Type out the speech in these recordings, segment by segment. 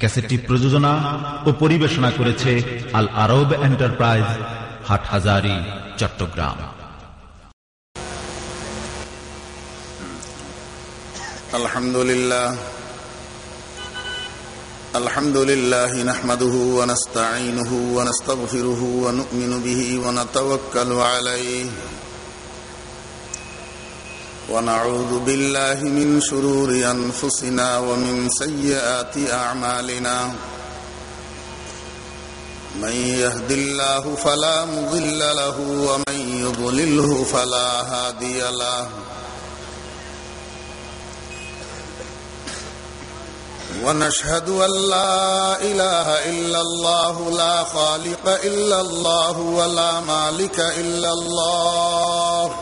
ক্যাসেটটি প্রযোজনা ও পরিবেশনা করেছে আল আরব এন্টারপ্রাইজ হাটহাজারি চট্টগ্রাম الحمد لله الحمد لله نحمده ونستعينه ونستغفره ونؤمن به ونتوكل عليه ونعوذ بالله من شرور أنفسنا ومن سيئات أعمالنا. من يهد الله فلا مضل له ومن يضلله فلا هادي له. ونشهد أن لا إله إلا الله لا خالق إلا الله ولا مالك إلا الله.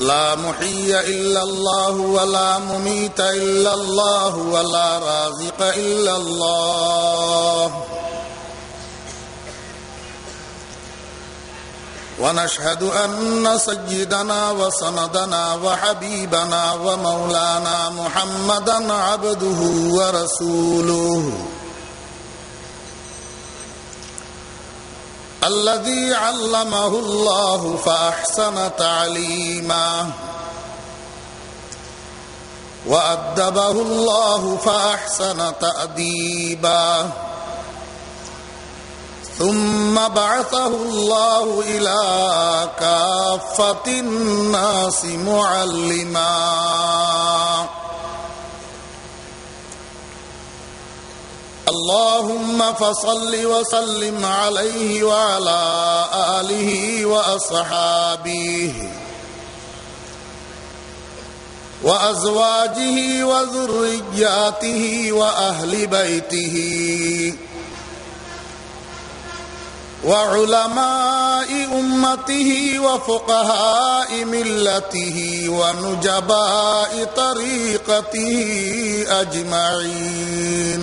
لا محيي إلا الله ولا مميت إلا الله ولا رازق إلا الله. ونشهد أن سيدنا وسندنا وحبيبنا ومولانا محمدا عبده ورسوله. الذي علمه الله فأحسن تعليما. وأدبه الله فأحسن تأديبا. ثم بعثه الله إلى كافة الناس معلما. اللهم فصل وسلم عليه وعلى آله وأصحابه وأزواجه وذرياته وأهل بيته وعلماء أمته وفقهاء ملته ونجباء طريقته أجمعين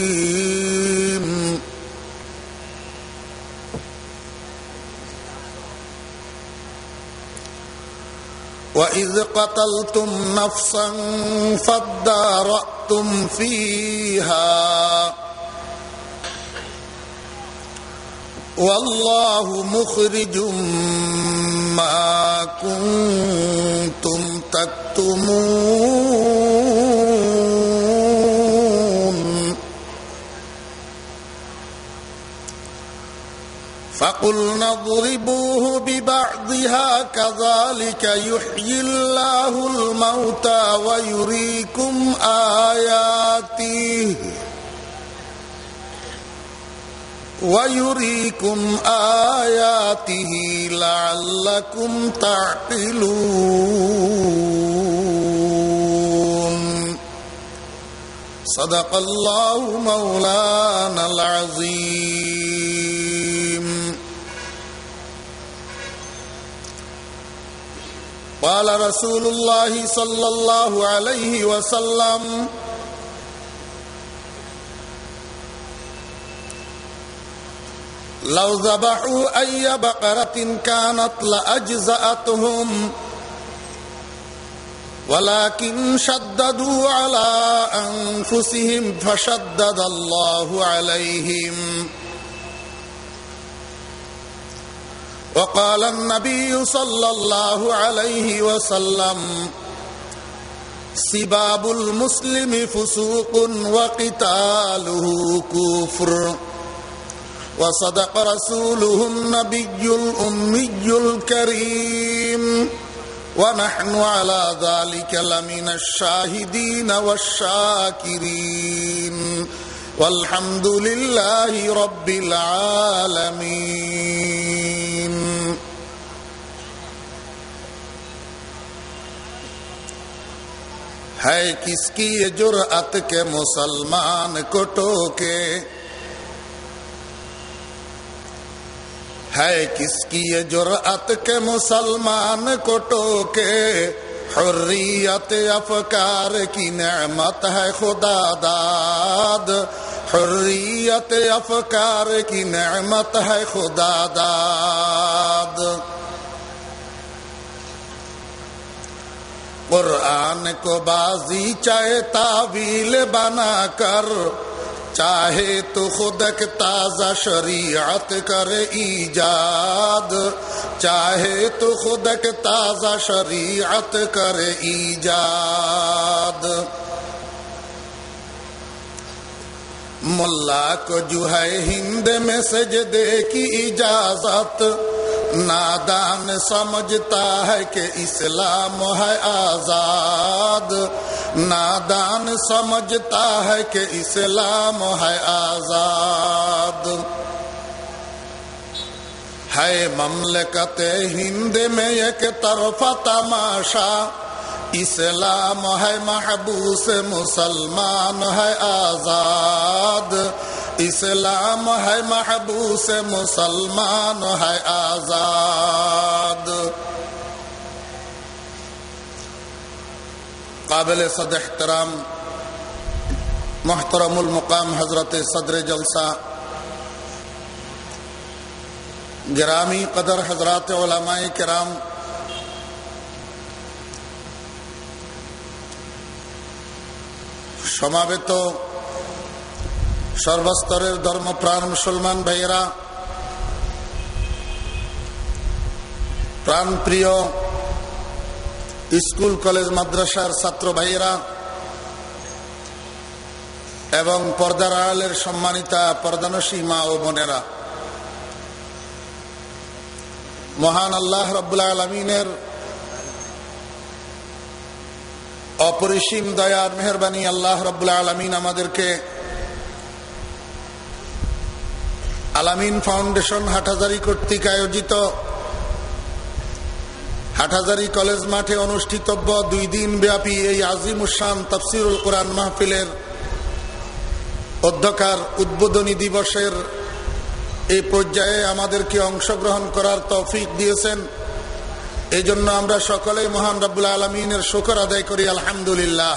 وإذ قتلتم نفسا فادارأتم فيها والله مخرج ما كنتم تكتمون فقلنا اضربوه ببعضها كذلك يحيي الله الموتى ويريكم آياته ويريكم آياته لعلكم تعقلون. صدق الله مولانا العظيم. قال رسول الله صلى الله عليه وسلم لو ذبحوا أي بقرة كانت لأجزأتهم ولكن شددوا على أنفسهم فشدد الله عليهم وقال النبي صلى الله عليه وسلم سباب المسلم فسوق وقتاله كفر وصدق رسوله النبي الأمي الكريم ونحن على ذلك لمن الشاهدين والشاكرين والحمد لله رب العالمين ہے کس کی یہ جرأت کے مسلمان کو ٹوکے ہے کس کی یہ جرأت کے مسلمان کو ٹوکے حریت افکار کی نعمت ہے خدا داد۔ حریت افکار کی نعمت ہے خدا داد۔ قرآن کو بازی چاہے تعویل بنا کر، چاہے تو خود تازہ شریعت کر ایجاد، چاہے تو خود تازہ شریعت کر ایجاد۔ ملا کو جو ہے ہند میں سجدے کی اجازت نادان سمجھتا ہے کہ اسلام ہے آزاد۔ نادان سمجھتا ہے کہ اسلام ہے آزاد۔ ہے مملکت ہند میں ایک طرف تماشا۔ اسلام ہے محبوس، مسلمان ہے آزاد۔ اسلام ہے محبوس مسلمان ہے آزاد۔ قابل صد احترام محترم المقام حضرت صدر جلسہ۔ گرامی قدر حضرات علماء کرام۔ سمابت সর্বস্তরের ধর্মপ্রাণ মুসলমান ভাইয়েরা, প্রাণপ্রিয় স্কুল, কলেজ, মাদ্রাসার ছাত্র ভাইয়েরা এবং পর্দার আড়ালের সম্মানিতা পর্দানসী মা ও বোনেরা, মহান আল্লাহ রব্বুল্লা আলমিনের অপরিসীম দয়ার মেহরবানি আল্লাহ রব্বুল্লা আলমিন আমাদেরকে আলামিন ফাউন্ডেশন হাটহাজারি কর্তৃক আয়োজিত হাটহাজারি কলেজ মাঠে অনুষ্ঠিতব্য দুই দিন ব্যাপী এই আজিম উসান তফসিরুল কোরআন মাহফিলের অধ্যকার উদ্বোধনী দিবসের এই পর্যায়ে আমাদেরকে অংশগ্রহণ করার তৌফিক দিয়েছেন। এই জন্য আমরা সকলেই মহান রব্বুল আলমিনের শকর আদায় করি, আলহামদুলিল্লাহ।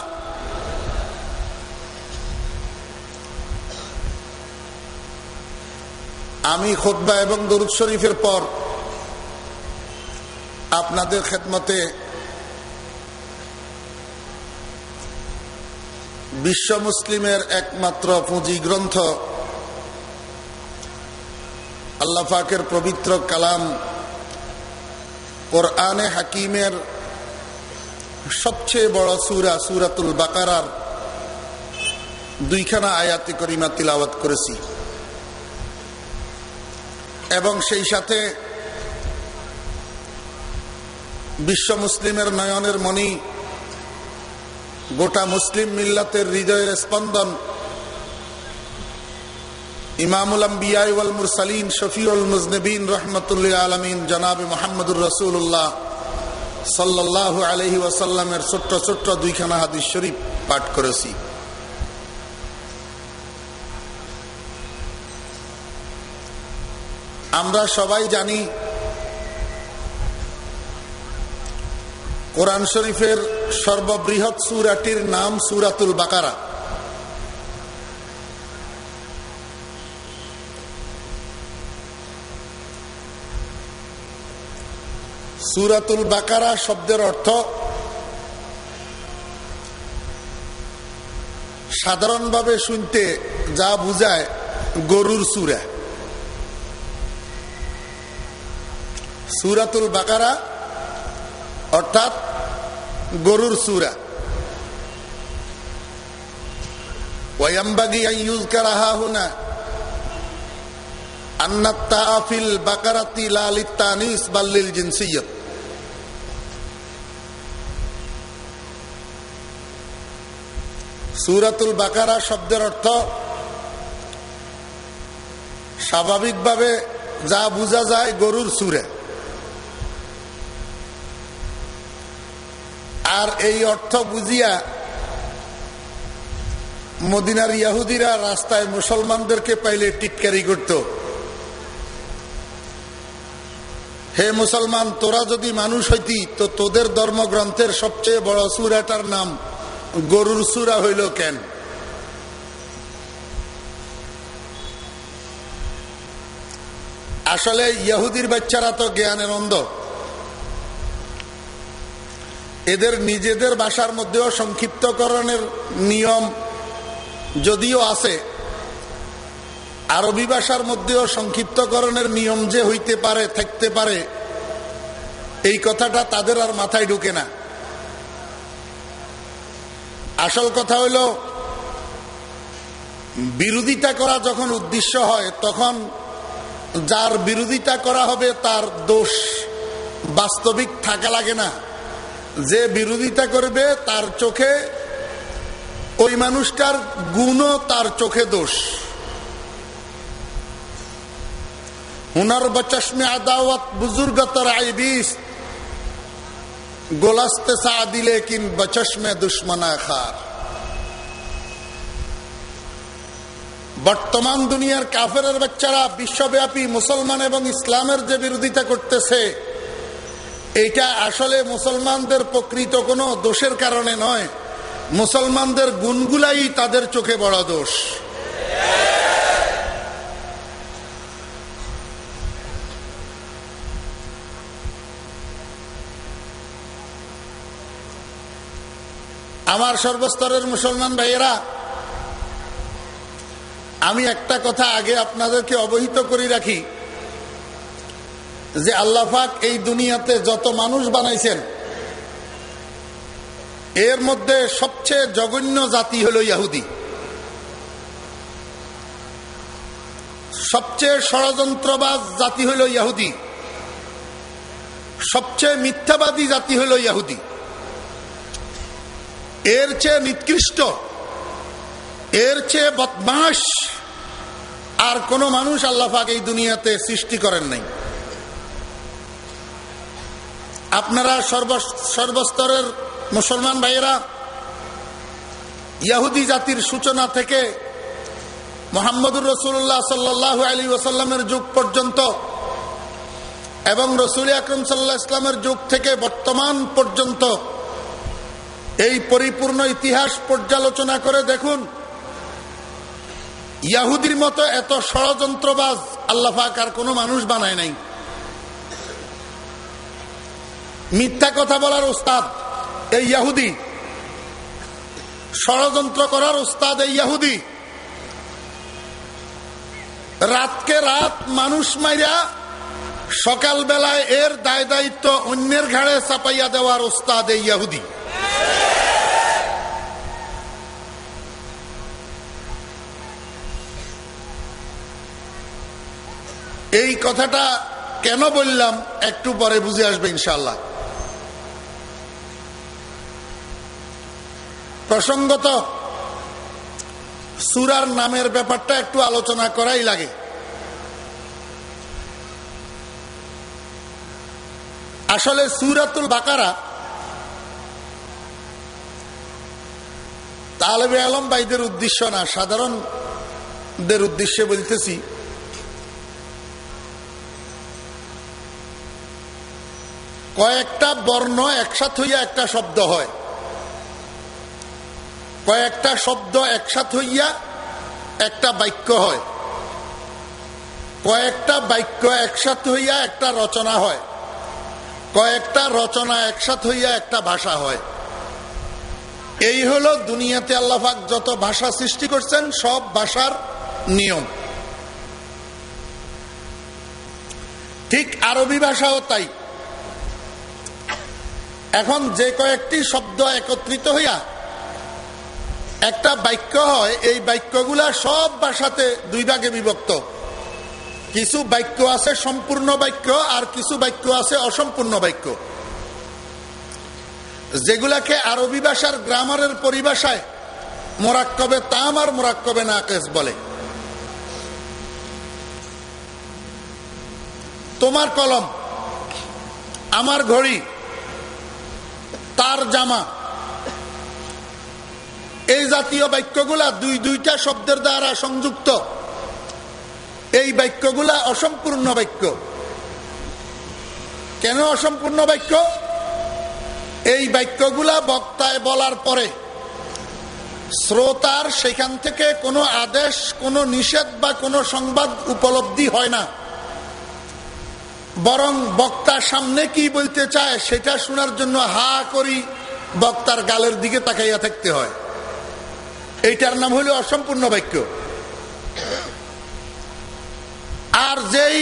আমি খোদ্া এবং দরুদ শরীফের পর আপনাদের খেদমতে বিশ্ব মুসলিমের একমাত্র পুঁজি গ্রন্থ আল্লাহ পাকের পবিত্র কালাম কোরআনে হাকিমের সবচেয়ে বড় সুরা সুরাতুল বাকারার দুইখানা আয়াতি করিমা তিলাওয়াত করেছি। এবং সেই সাথে বিশ্ব মুসলিমের নয়নের মণি, গোটা মুসলিম মিল্লাতের হৃদয়ের স্পন্দন, ইমামুল আম্বিয়াই ওয়াল মুরসালিন শফিউল মুজনবিন রহমতুল্লাহ আলমিন জনাবে মোহাম্মদুর রসুল্লাহ সাল্লাহ আলহি ওয়াসাল্লামের ছোট্ট ছোট্ট দুইখানা হাদিস শরীফ পাঠ করেছি। আমরা সবাই জানি কোরআন শরীফের সর্ববৃহৎ সুরাটির নাম সুরাতুল বাকারা। সুরাতুল বাকারা শব্দের অর্থ সাধারণভাবে শুনতে যা বুঝায় গরুর সুরা। সুরাতুল বাকারা, অর্থাৎ গরুর সুরা। সুরাতুল বাকারা শব্দের অর্থ স্বাভাবিকভাবে যা বোঝা যায় গরুর সুরে। আর এই অর্থ বুঝিয়া মদিনার ইয়াহুদিরা রাস্তায় মুসলমানদেরকে পাইলে টিটকারি করত। হে মুসলমান, তোরা যদি মানুষ হইতি, তো তোদের ধর্মগ্রন্থের সবচেয়ে বড় সুরাটার নাম গরুর সুরা হইল কেন? আসলে ইহুদির বাচ্চারা তো জ্ঞানের অন্ধ। এদের নিজেদের ভাষার মধ্যেও সংক্ষিপ্তকরণের নিয়ম যদিও আছে, আরবি ভাষার মধ্যেও সংক্ষিপ্তকরণের নিয়ম যে হইতে পারে, থাকতে পারে, এই কথাটা তাদের আর মাথায় ঢুকে না। আসল কথা হইল, বিরোধিতা করা যখন উদ্দেশ্য হয়, তখন যার বিরোধিতা করা হবে তার দোষ বাস্তবিক থাকা লাগে না। যে বিরোধিতা করবে তার চোখে ওই মানুষটার গুণও তার চোখে দোষ। হুনার বচশমে আদাওয়াত বুজুর্গতর আইবিস গোলাস্তে সাদিলে কিন বচশমে দুশ্মনা খার। বর্তমান দুনিয়ার কাফের বাচ্চারা বিশ্বব্যাপী মুসলমান এবং ইসলামের যে বিরোধিতা করতেছে এইটা আসলে মুসলমানদের প্রকৃত কোনো দোষের কারণে নয়। মুসলমানদের গুণগুলাই তাদের চোখে বড় দোষ। আমার সর্বস্তরের মুসলমান ভাইয়েরা, আমি একটা কথা আগে আপনাদেরকে অবহিত করে রাখি। যে আল্লাহাক এই দুনিয়াতে যত মানুষ বানাইছেন, এর মধ্যে সবচেয়ে জঘন্য জাতি হল ইয়াহুদি। সবচেয়ে ষড়যন্ত্রবাজ জাতি হল ইয়াহুদি। সবচেয়ে মিথ্যাবাদী জাতি হল ইয়াহুদি। এর চেয়ে নিকৃষ্ট, এর চেয়ে বদমাস আর কোন মানুষ আল্লাহাক এই দুনিয়াতে সৃষ্টি করেন নাই। আপনারা সর্ব সর্বস্তরের মুসলমান ভাইয়েরা, ইয়াহুদি জাতির সূচনা থেকে মোহাম্মদুর রসুল্লাহ সাল্লাহ আলী ওসাল্লামের যুগ পর্যন্ত এবং রসুল আকরম সাল্লাহ ইসলামের যুগ থেকে বর্তমান পর্যন্ত এই পরিপূর্ণ ইতিহাস পর্যালোচনা করে দেখুন, ইয়াহুদির মতো এত ষড়যন্ত্রবাজ আল্লাহাক আর কোনো মানুষ বানায় নাই। মিথ্যা কথা বলার উস্তাদ, এই ইয়াহুদি। ষড়যন্ত্র করার উস্তাদ, এই ইয়াহুদি। রাতকে রাত মানুষ মাইরা সকাল বেলায় এর দায় দায়িত্ব অন্যের ঘাড়ে চাপাইয়া দেওয়ার উস্তাদ, এই ইয়াহুদি। এই কথাটা কেন বললাম একটু পরে বুঝে আসবে ইনশাল্লাহ প্রসঙ্গত, সুরার নামের ব্যাপারটা একটু আলোচনা করাই লাগে। আসলে সুরাতুল বাকারা, তালেবে আলম ভাইদের উদ্দেশ্য না, সাধারণদের উদ্দেশ্যে বলতেছি, কয়েকটা বর্ণ একসাথ হইয়া একটা শব্দ হয়। কয়েকটা শব্দ একসাথ হইয়া একটা বাক্য হয়। কয়েকটা বাক্য একসাথ হইয়া একটা রচনা হয়। কয়েকটা রচনা একসাথ হইয়া একটা ভাষা হয়। এই হলো দুনিয়াতে আল্লাহাক যত ভাষা সৃষ্টি করছেন, সব ভাষার নিয়ম। ঠিক আরবি ভাষাও তাই। এখন যে কয়েকটি শব্দ একত্রিত হইয়া একটা বাক্য হয়, এই বাক্যগুলা সব ভাষাতে দুই ভাগে বিভক্ত। কিছু বাক্য আছে সম্পূর্ণ বাক্য, আর কিছু বাক্য আছে অসম্পূর্ণ বাক্য। যেগুলাকে আরবি ভাষার গ্রামারের পরিভাষায় মোরাক্কবে তাম আর মোরাক্কবে নাকেশ বলে। তোমার কলম, আমার ঘড়ি, তার জামা এই জাতীয় বাক্যগুলা দুই দুইটা শব্দের দ্বারা সংযুক্ত। এই বাক্যগুলা অসম্পূর্ণ বাক্য। কেন অসম্পূর্ণ বাক্য? এই বাক্যগুলা বক্তায় বলার পরে শ্রোতার সেখান থেকে কোনো আদেশ, কোনো নিষেধ বা কোনো সংবাদ উপলব্ধি হয় না। বরং বক্তার সামনে কি বলতে চায় সেটা শোনার জন্য হা করি বক্তার গালের দিকে তাকাইয়া থাকতে হয়। এইটার নাম হলো অসম্পূর্ণ বাক্য। আর যেই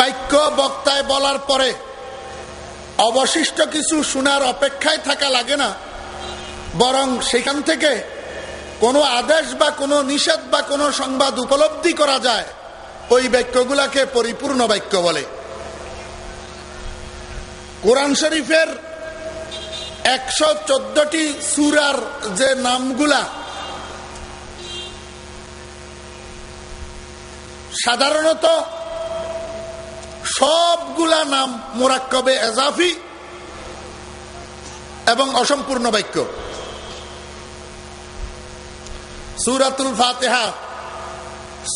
বাক্য বক্তায় বলার পরে অবশিষ্ট কিছু শোনার অপেক্ষায় থাকা লাগে না, বরং সেখান থেকে কোনো আদেশ বা কোনো নিষেধ বা কোনো সংবাদ উপলব্ধি করা যায়, ওই বাক্যগুলাকে পরিপূর্ণ বাক্য বলে। কোরআন শরীফের একশো চোদ্দটি সুরার যে নামগুলা সাধারণত সবগুলা নাম মোরাক্কবে এজাফি এবং অসম্পূর্ণ বাক্য। সুরাতুল ফাতেহা,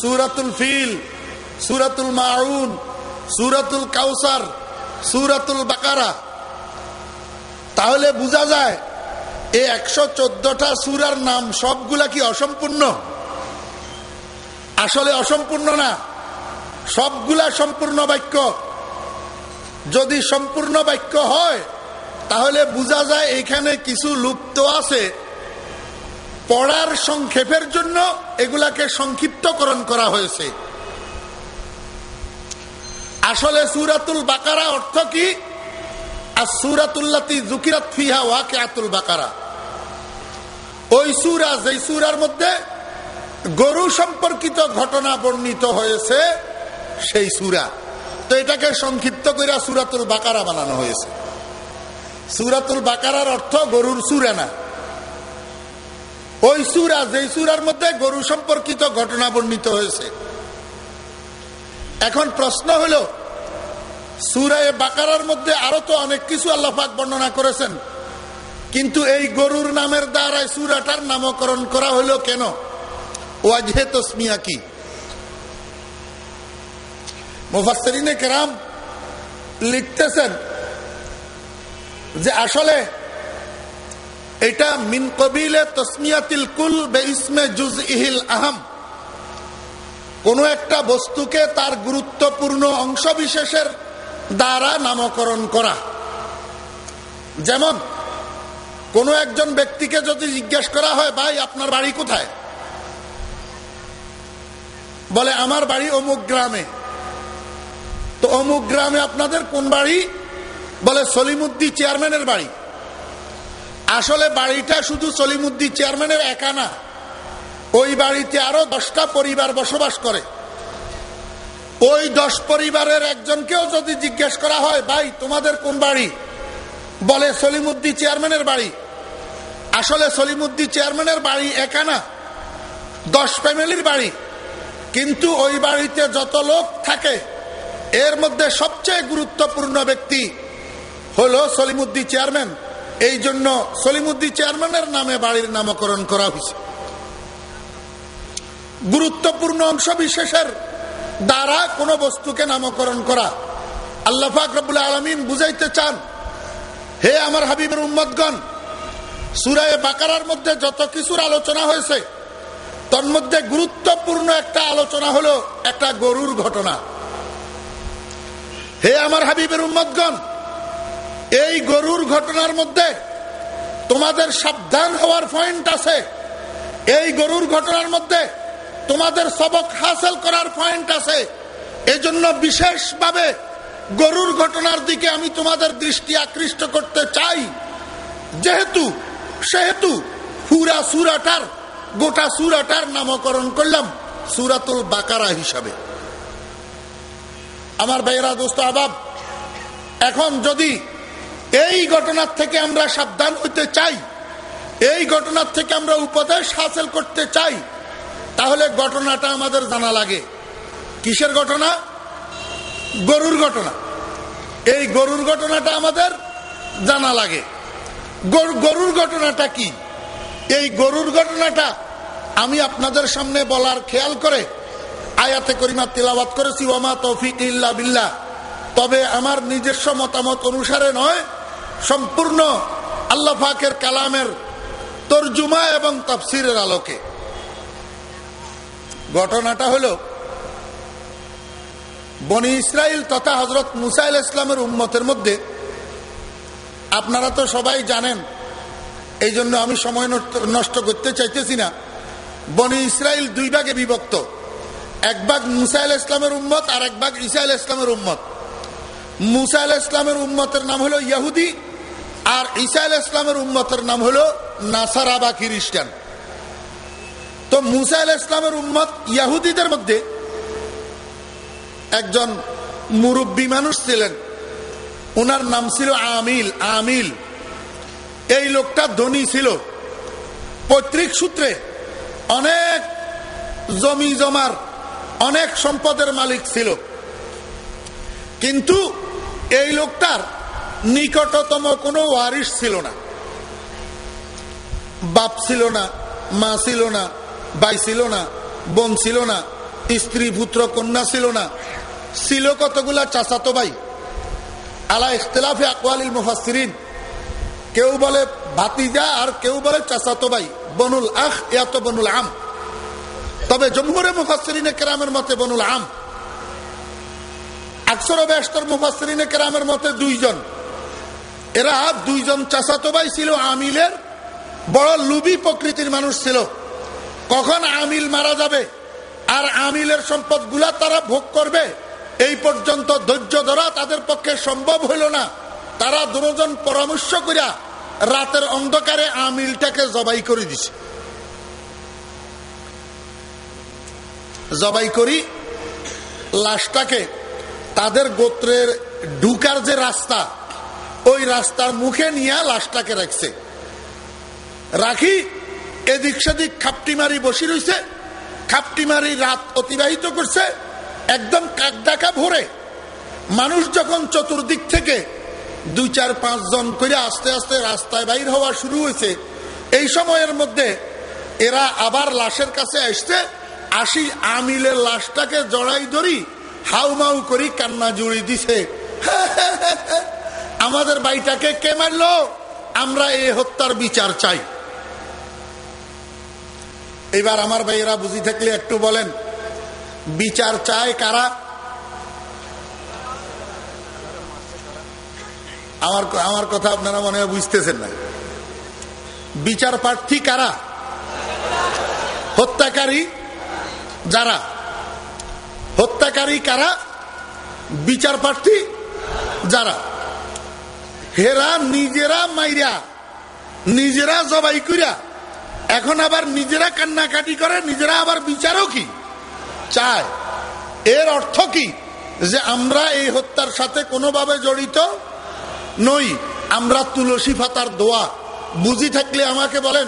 সুরাতুল ফিল, সুরাতুল মাউন, সুরাতুল কাউসার, সুরাতুল বাকারা। তাহলে বোঝা যায়, এই একশো চোদ্দটা সুরার নাম সবগুলা কি অসম্পূর্ণ? আসলে অসম্পূর্ণ না। সবগুলা সম্পূর্ণ বাক্য। যদি সম্পূর্ণ বাক্য হয়, তাহলে বোঝা যায় এখানে কিছু লুপ্ত আছে। পড়ার সংক্ষেপের জন্য এগুলাকে সংক্ষিপ্তকরণ করা হয়েছে। আসলে সুরাতুল বাকারা অর্থ কি? আর সুরাতুল্লাতি জুকিরাত ফিহা ওয়াকে আতুল বাকারা। ওই সুরা, যেই সুরার মধ্যে গরু সম্পর্কিত ঘটনা বর্ণিত হয়েছে সেই সুরা। তো এটাকে সংক্ষিপ্ত করে সুরাতুল বাকারা বানানো হয়েছে। সুরাতুল বাকারার অর্থ গরুর সুরা না। ওই সুরা, যেই সুরার মধ্যে গরু সম্পর্কিত ঘটনা বর্ণিত হয়েছে। এখন প্রশ্ন হল, সুরায় বাকারার মধ্যে আরও তো অনেক কিছু আল্লাহাক বর্ণনা করেছেন। কিন্তু এই গরুর নামের দ্বারাই সুরাটার নামকরণ করা হলো কেন? ওয়াজহে তসমিয়া কি মুফাসরিনে কেরাম লিখতেছেন যে আসলে এটা মিন কবিলে তসমিয়াতিল কুল বে ইসমে জুজ ইহিল আহম কোন একটা বস্তুকে তার গুরুত্বপূর্ণ অংশ বিশেষের দ্বারা নামকরণ করা যেমন কোন একজন ব্যক্তিকে যদি জিজ্ঞেস করা হয় ভাই আপনার বাড়ি কোথায় বলে, আমার বাড়ি অমুক গ্রামে। তো অমুক গ্রামে আপনাদের কোন বাড়ি? বলে, সলিমুদ্দি চেয়ারম্যানের বাড়ি। আসলে বাড়িটা শুধু সলিমুদ্দি চেয়ারম্যানের একা না, ওই বাড়িতে আরও দশটা পরিবার বসবাস করে। ওই দশ পরিবারের একজনকেও যদি জিজ্ঞেস করা হয়, ভাই, তোমাদের কোন বাড়ি? বলে, সলিমুদ্দি চেয়ারম্যানের বাড়ি। আসলে সলিমুদ্দি চেয়ারম্যানের বাড়ি একা না, দশ ফ্যামিলির বাড়ি। কিন্তু ওই বাড়িতে যত লোক থাকে, এর মধ্যে সবচেয়ে গুরুত্বপূর্ণ ব্যক্তি হলো সলিমুদ্দি চেয়ারম্যান। এই জন্য সলিমুদ্দি চেয়ারম্যানের নামে বাড়ির নামকরণ করা হয়েছে। গুরুত্বপূর্ণ অংশ বিশেষের দ্বারা কোনো বস্তুকে নামকরণ করা। আল্লাহ ফাকরুল আলমিন বুঝাইতে চান, হে আমার হাবিবের উম্মদগণ সুরায় বাকারার মধ্যে যত কিছুর আলোচনা হয়েছে তন্মধ্যে গুরুত্বপূর্ণ একটা আলোচনা হলো একটা গরুর ঘটনা। হে আমার হাবিবের উম্মদগণ এই গরুর ঘটনার মধ্যে তোমাদের সাবধান হওয়ার পয়েন্ট আছে। এই গরুর ঘটনার মধ্যে তোমাদের সবক হাসিল করার পয়েন্ট আছে। এজন্য বিশেষভাবে গরুর ঘটনার দিকে আমি তোমাদের দৃষ্টি আকৃষ্ট করতে চাই। যেহেতু, সেহেতু পুরা সুরাটার গোটা সুরাটার নামকরণ করলাম সুরাতুল বাকারা হিসাবে। আমার ভাইয়েরা, দোস্ত, আবাব, এখন যদি এই ঘটনার থেকে আমরা সাবধান হইতে চাই, এই ঘটনার থেকে আমরা উপদেশ হাসিল করতে চাই, তাহলে ঘটনাটা আমাদের জানা লাগে। কিসের ঘটনা? গরুর ঘটনা। এই গরুর ঘটনাটা আমাদের জানা লাগে। গরুর ঘটনাটা কি? এই গরুর ঘটনাটা আমি আপনাদের সামনে বলার খেয়াল করে আয়াতে করিমা তিলাবাত করেছি ওমা তৌফিক ইল্লা তবে আমার নিজস্ব মতামত অনুসারে নয়, সম্পূর্ণ আল্লাহ ফাকের কালামের তর্জুমা এবং তফসিরের আলোকে। ঘটনাটা হলো, বনি ইসরায়েল তথা হজরত মুসাইল ইসলামের উম্মতের মধ্যে, আপনারা তো সবাই জানেন এই জন্য আমি সময় নষ্ট করতে চাইতেছি না। বনি ইসরায়েল দুই ভাগে বিভক্ত। এক ভাগ মুসাইল ইসলামের উম্মত আর এক ভাগ ইসাইল ইসলামের উম্মত। মুসাইল ইসলামের উম্মতের নাম হলো ইয়াহুদি আর ইসাইল ইসলামের উম্মতের নাম হলো নাসারা বা খ্রিস্টান। তো মুসাইল ইসলামের উম্মত ইয়াহুদিদের মধ্যে একজন মুরব্বী মানুষ ছিলেন। ওনার নাম ছিল আমিল আমিল। এই লোকটা ধনী ছিল। পৈতৃক সূত্রে অনেক জমি জমার, অনেক সম্পদের মালিক ছিল। কিন্তু এই লোকটার নিকটতম কোনো ওয়ারিস ছিল না। বাপ ছিল না, মা ছিল না, ভাই ছিল না, বোন ছিল না, স্ত্রী, পুত্র, কন্যা ছিল না। ছিল কতগুলা চাচাতো ভাই? আলা ইখতলাফে আকওয়ালিল মুফাসসিরিন। কেউ বলে ভাতিজা আর কেউ বলে চাচাতো ভাই, বনুল আখ এত বনুল আম। তবে জমহুরে মুফাসসিরিনে কেরামের মতে বনুল আম। আকসর ব্যস্তর মুফাসসিরিনে কেরামের মতে দুইজন। এরা দুইজন চাচাতো ভাই ছিল, আমিলের বড় লুবি প্রকৃতির মানুষ ছিল। কখন আমিল মারা যাবে আর আমিলের সম্পদগুলা তারা ভোগ করবে, এই পর্যন্ত ধৈর্য ধরা তাদের পক্ষে সম্ভব হইল না। তারা দুজন পরামর্শ করিয়া রাতের অন্ধকারে আমিলটাকে জবাই করে দিছে। জবাই করি, লাশটাকে তাদের গোত্রের ঢুকার যে রাস্তা, ওই রাস্তার মুখে নিয়ে লাশটাকে রাখছে। রাখি, এদিক সেদিক খাপটি মারি বসি রয়েছে খাপটি মারি রাত অতিবাহিত করছে। একদম কাক ডাকা ভরে। মানুষ যখন চতুর্দিক থেকে দুই, চার, পাঁচ জন করে আস্তে আস্তে রাস্তায় বাইর হওয়া শুরু হয়েছে এই সময়ের মধ্যে এরা আবার লাশের কাছে আসছে, আসি আমিলের লাশটাকে জড়াই ধরি, হাউ মাউ করি কান্না জুড়ি দিছে। আমাদের বাড়িটাকে কে মারলো? আমরা এই হত্যার বিচার চাই। এবার আমার ভাইয়েরা বুঝি থাকলে একটু বলেন, বিচার চায় কারা? আমার আমার কথা আপনারা মনে হয় বুঝতেছেন না। বিচার প্রার্থী কারা? হত্যাকারী যারা? হত্যাকারী কারা? বিচার প্রার্থী যারা? হেরা নিজেরা মাইরা, নিজেরা জবাই করিয়া এখন আবার নিজেরা কান্নাকাটি করে, নিজেরা আবার বিচারও কি? চায়। এর অর্থ কি? যে আমরা এই হত্যার সাথে কোনোভাবে জড়িত আমরা তুলসী ফাতার দোয়া। বুঝি থাকলে আমাকে বলেন,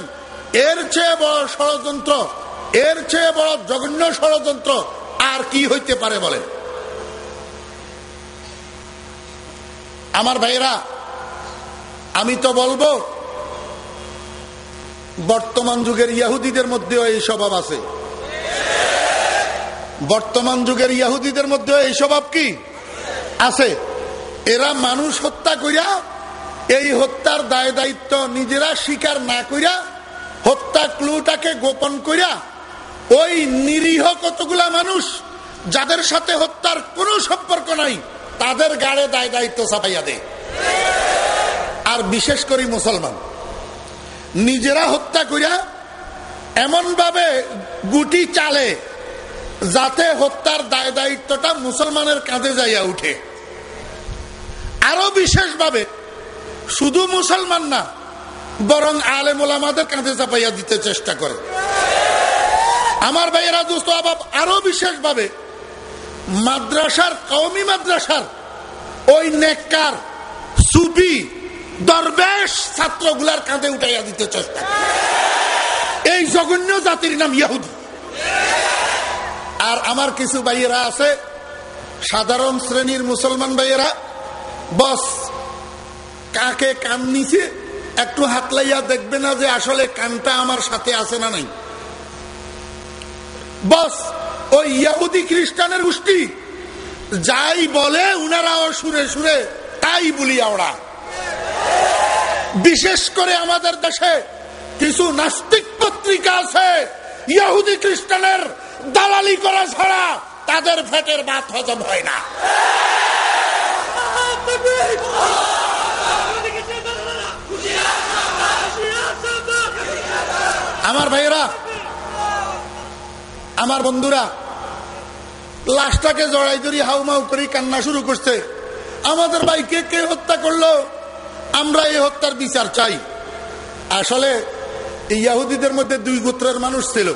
এর চেয়ে বড় ষড়যন্ত্র, এর চেয়ে বড় জঘন্য ষড়যন্ত্র আর কি হইতে পারে বলেন। আমার ভাইরা আমি তো বলব, বর্তমান যুগের ইয়াহুদিদের মধ্যেও এই স্বভাব আছে। বর্তমান যুগের ইয়াহুদিদের মধ্যেও এই স্বভাব কি? আছে। এরা মানুষ হত্যা করিয়া এই হত্যার দায় দায়িত্ব নিজেরা স্বীকার না করিয়া হত্যা ক্লুটাকে গোপন করিয়া ওই নিরীহ কতগুলা মানুষ যাদের সাথে হত্যার কোনো সম্পর্ক নাই, তাদের গাড়ে দায় দায়িত্ব চাপাইয়া দেয় আর বিশেষ করে মুসলমান, নিজেরা হত্যা করিয়া এমন ভাবে গুটি চালে, যাতে হত্যার দায় দায়িত্বটা মুসলমানের কাঁধে যাইয়া উঠে। আরও বিশেষভাবে, শুধু মুসলমান না, বরং আলেম ওলামাদের কাঁধে চাপাইয়া দিতে চেষ্টা করে। আমার ভাইয়েরা, দোস্ত, আবাব, আরও বিশেষভাবে, মাদ্রাসার, কওমি মাদ্রাসার ওই নেককার সুবি দরবেশ ছাত্রগুলার কাঁধে উঠাইয়া দিতে চেষ্টা করে। এই জঘন্য জাতির নাম ইয়াহুদি আর আমার কিছু ভাইয়েরা আছে, সাধারণ শ্রেণির মুসলমান ভাইয়েরা বস, কাকে কান নিচে একটু হাতলাইয়া দেখবে না যে আসলে কানটা আমার সাথে আছে না নাই? বস, ওই ইয়াহুদি খ্রিস্টানের গোষ্ঠী, যাই বলে উনারাও সুরে সুরে তাই বলি আমরা। বিশেষ করে আমাদের দেশে কিছু নাস্তিক পত্রিকা আছে, ইয়াহুদি খ্রিস্টানের দালালি করা ছাড়া তাদের ফেটের বাত হজম হয় না। আমার ভাইয়েরা, আমার বন্ধুরা, লাশটাকে জড়াই ধরি, হাউমাউ করি, কান্না শুরু করছে। আমাদের ভাইকে কে হত্যা করল? আমরা এই হত্যার বিচার চাই। আসলে ইয়াহুদিদের মধ্যে দুই গোত্রের মানুষ ছিল।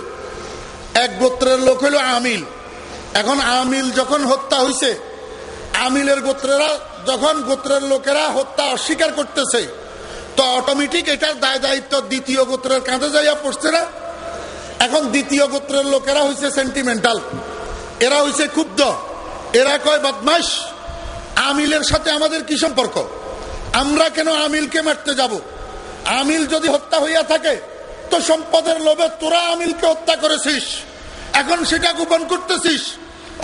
এক গোত্রের লোক হলো আমিল। এখন আমিল যখন হত্যা হয়েছে আমিলের গোত্রেরা যখন গোত্রের লোকেরা হত্যা অস্বীকার করতেছে, তো অটোমেটিক এটার দায় দায়িত্ব দ্বিতীয় গোত্রের কাঁধে যাইয়া পড়ছে না। এখন দ্বিতীয় গোত্রের লোকেরা হয়েছে সেন্টিমেন্টাল এরা হয়েছে ক্ষুব্ধ। এরা কয় বদমাস আমিলের সাথে আমাদের কি সম্পর্ক? আমরা কেন আমিলকে মারতে যাব? আমিল যদি হত্যা হইয়া থাকে, তো সম্পদের লোভে তোরা আমিলকে হত্যা করেছিস। এখন সেটা গোপন করতেছিস।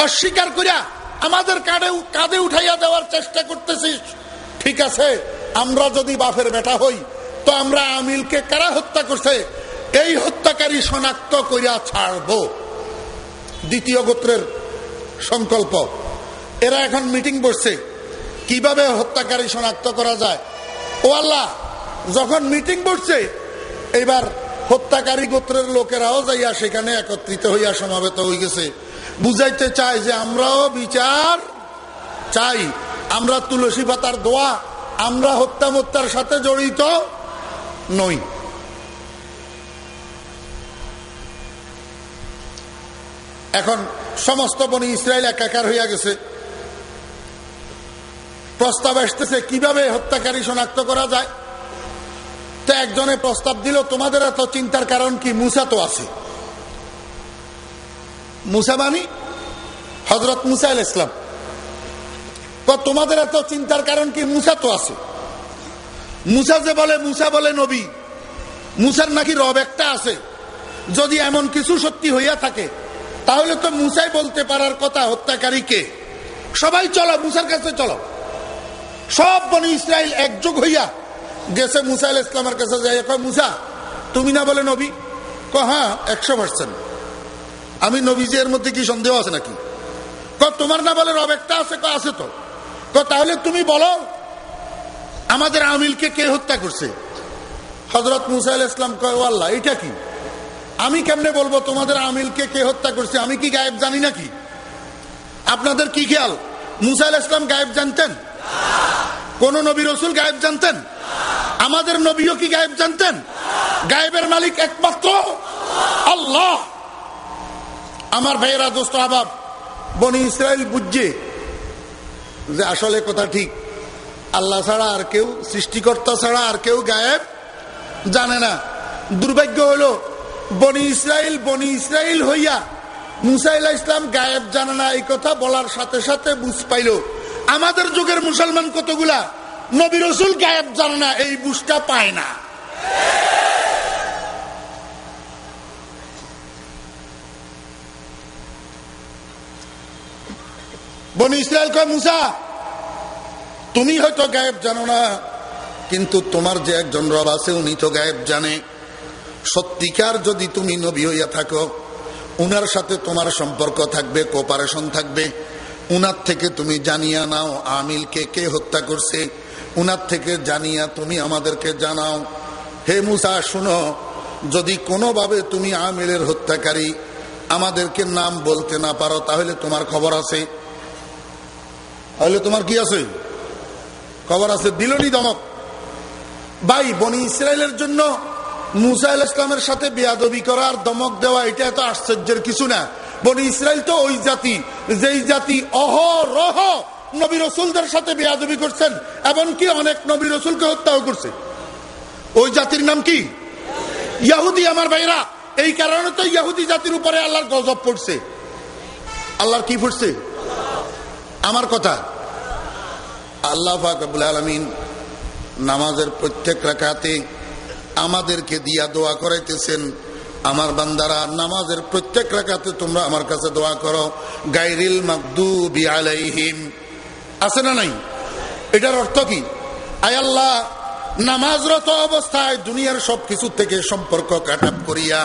অস্বীকার করিয়া আমাদের কাঁধে কাঁধে উঠাইয়া দেওয়ার চেষ্টা করতেছিস। ঠিক আছে, আমরা যদি বাপের বেটা হই, তো আমরা আমিলকে কারা হত্যা করছে? এই হত্যাকারী শনাক্ত করিয়া ছাড়ব। দ্বিতীয় গোত্রের সংকল্প। এরা এখন মিটিং বসছে। কীভাবে হত্যাকারী শনাক্ত করা যায়? ও আল্লাহ, যখন মিটিং বসছে, এবার হত্যাকারী গোত্রের লোকেরাও যাইয়া সেখানে একত্রিত হইয়া সমাবেত হয়ে গেছে। বুঝাইতে চাই যে আমরাও বিচার চাই। আমরা তুলসী পাতার দোয়া, আমরা হত্যা মত্যার সাথে জড়িত নই। এখন সমস্ত বনি ইসরায়েল একাকার হইয়া গেছে। প্রস্তাব আসতেছে, কীভাবে হত্যাকারী শনাক্ত করা যায়? তো একজনে প্রস্তাব দিল, তোমাদের এত চিন্তার কারণ কি? মুসা তো আছে। মুসা মানি হজরত মুসা আল ইসলাম তোমাদের এত চিন্তার কারণ কি? মুসা তো আছে। মুসা যে বলে, মুসা বলে নবী। মুসার নাকি রব একটা আছে। যদি এমন কিছু সত্যি হইয়া থাকে, তাহলে তো মুসাই বলতে পারার কথা হত্যাকারীকে সবাই চলো, মুসার কাছে চলো। সব বনি ইসরায়েল একযোগ হইয়া গেছে মুসাইল ইসলামের কাছে। যাই মুসা, তুমি না বলে নবী? ক হ্যাঁ একশো পার্সেন্ট আমি নবীজি এর মধ্যে কি সন্দেহ আছে নাকি? তোমার না বলে রব একটা আছে ক আছে তো। তাহলে তুমি বলো, আমাদের আমিলকে কে হত্যা করছে? হজরত মুসা আল ইসলাম কয় আল্লাহ এটা কি? আমি কেমনে বলব, তোমাদের আমিলকে কে হত্যা করছে? আমি কি গায়েব জানি নাকি? আপনাদের কি খেয়াল? মুসা আল ইসলাম গায়েব জানতেন? কোন নবী রসুল গায়েব জানতেন? আমাদের নবীও কি গায়েব জানতেন? গায়েবের মালিক একমাত্র আল্লাহ। আমার ভাইয়েরা, দোস্ত আবাব, বনি ইসরায়েল বুঝছে যে আসলে কথা ঠিক। আল্লাহ ছাড়া আর কেউ, সৃষ্টিকর্তা ছাড়া আর কেউ গায়েব জানে না। দুর্ভাগ্য হলো, বনি ইসরায়েল বনি ইসরায়েল হইয়া মুসাইল ইসলাম গায়েব জানে না, এই কথা বলার সাথে সাথে বুঝ পাইল। আমাদের যুগের মুসলমান কতগুলা? নবী রসুল গায়েব জানে না, এই বুঝটা পায় না। বনি ইসরায়েল কয়, মুসা, তুমি হয়তো গায়েব জানো না, কিন্তু তোমার যে একজন রব আছে, উনি তো গায়েব জানে। সত্যিকার যদি তুমি নবী হইয়া থাকো, উনার সাথে তোমার সম্পর্ক থাকবে কোপারেশন থাকবে। উনার থেকে তুমি জানিয়া নাও, আমিলকে কে হত্যা করছে। উনার থেকে জানিয়া তুমি আমাদেরকে জানাও। হে মুসা, শুনো, যদি কোনোভাবে তুমি আমিলের হত্যাকারী, আমাদেরকে নাম বলতে না পারো, তাহলে তোমার খবর আছে। তাহলে তোমার কি আছে? খবর আছে, দিলনি দমক। ভাই, বনি ইসরায়েলের জন্য মুসা আল ইসলামের সাথে বেয়াদবি করার দমক দেওয়া, এটা এত আশ্চর্যের কিছু না। বনি ইসরায়েল তো ওই জাতি, যেই জাতি অহরহ নবী রসুলদের সাথে বেয়াদবি করছেন, এমনকি অনেক নবী রসুলকে হত্যাও করছে। ওই জাতির নাম কি? ইয়াহুদি, আমার ভাইরা। এই কারণে তো ইয়াহুদি জাতির উপরে আল্লাহর গজব পড়ছে। আল্লাহর কি পড়ছে আমার কথা। আল্লাহ ফাকবুল আলমিন নামাজের প্রত্যেক রাখাতে আমাদেরকে দিয়া দোয়া করাইতেছেন। আমার বান্দারা, নামাজের প্রত্যেক রাখাতে তোমরা আমার কাছে দোয়া করো। গাইরিল মাকদুবি আছে না নাই? এটার অর্থ কি? আয় আল্লাহ, নামাজরত অবস্থায় দুনিয়ার সব কিছু থেকে সম্পর্ক কাটাপ করিয়া,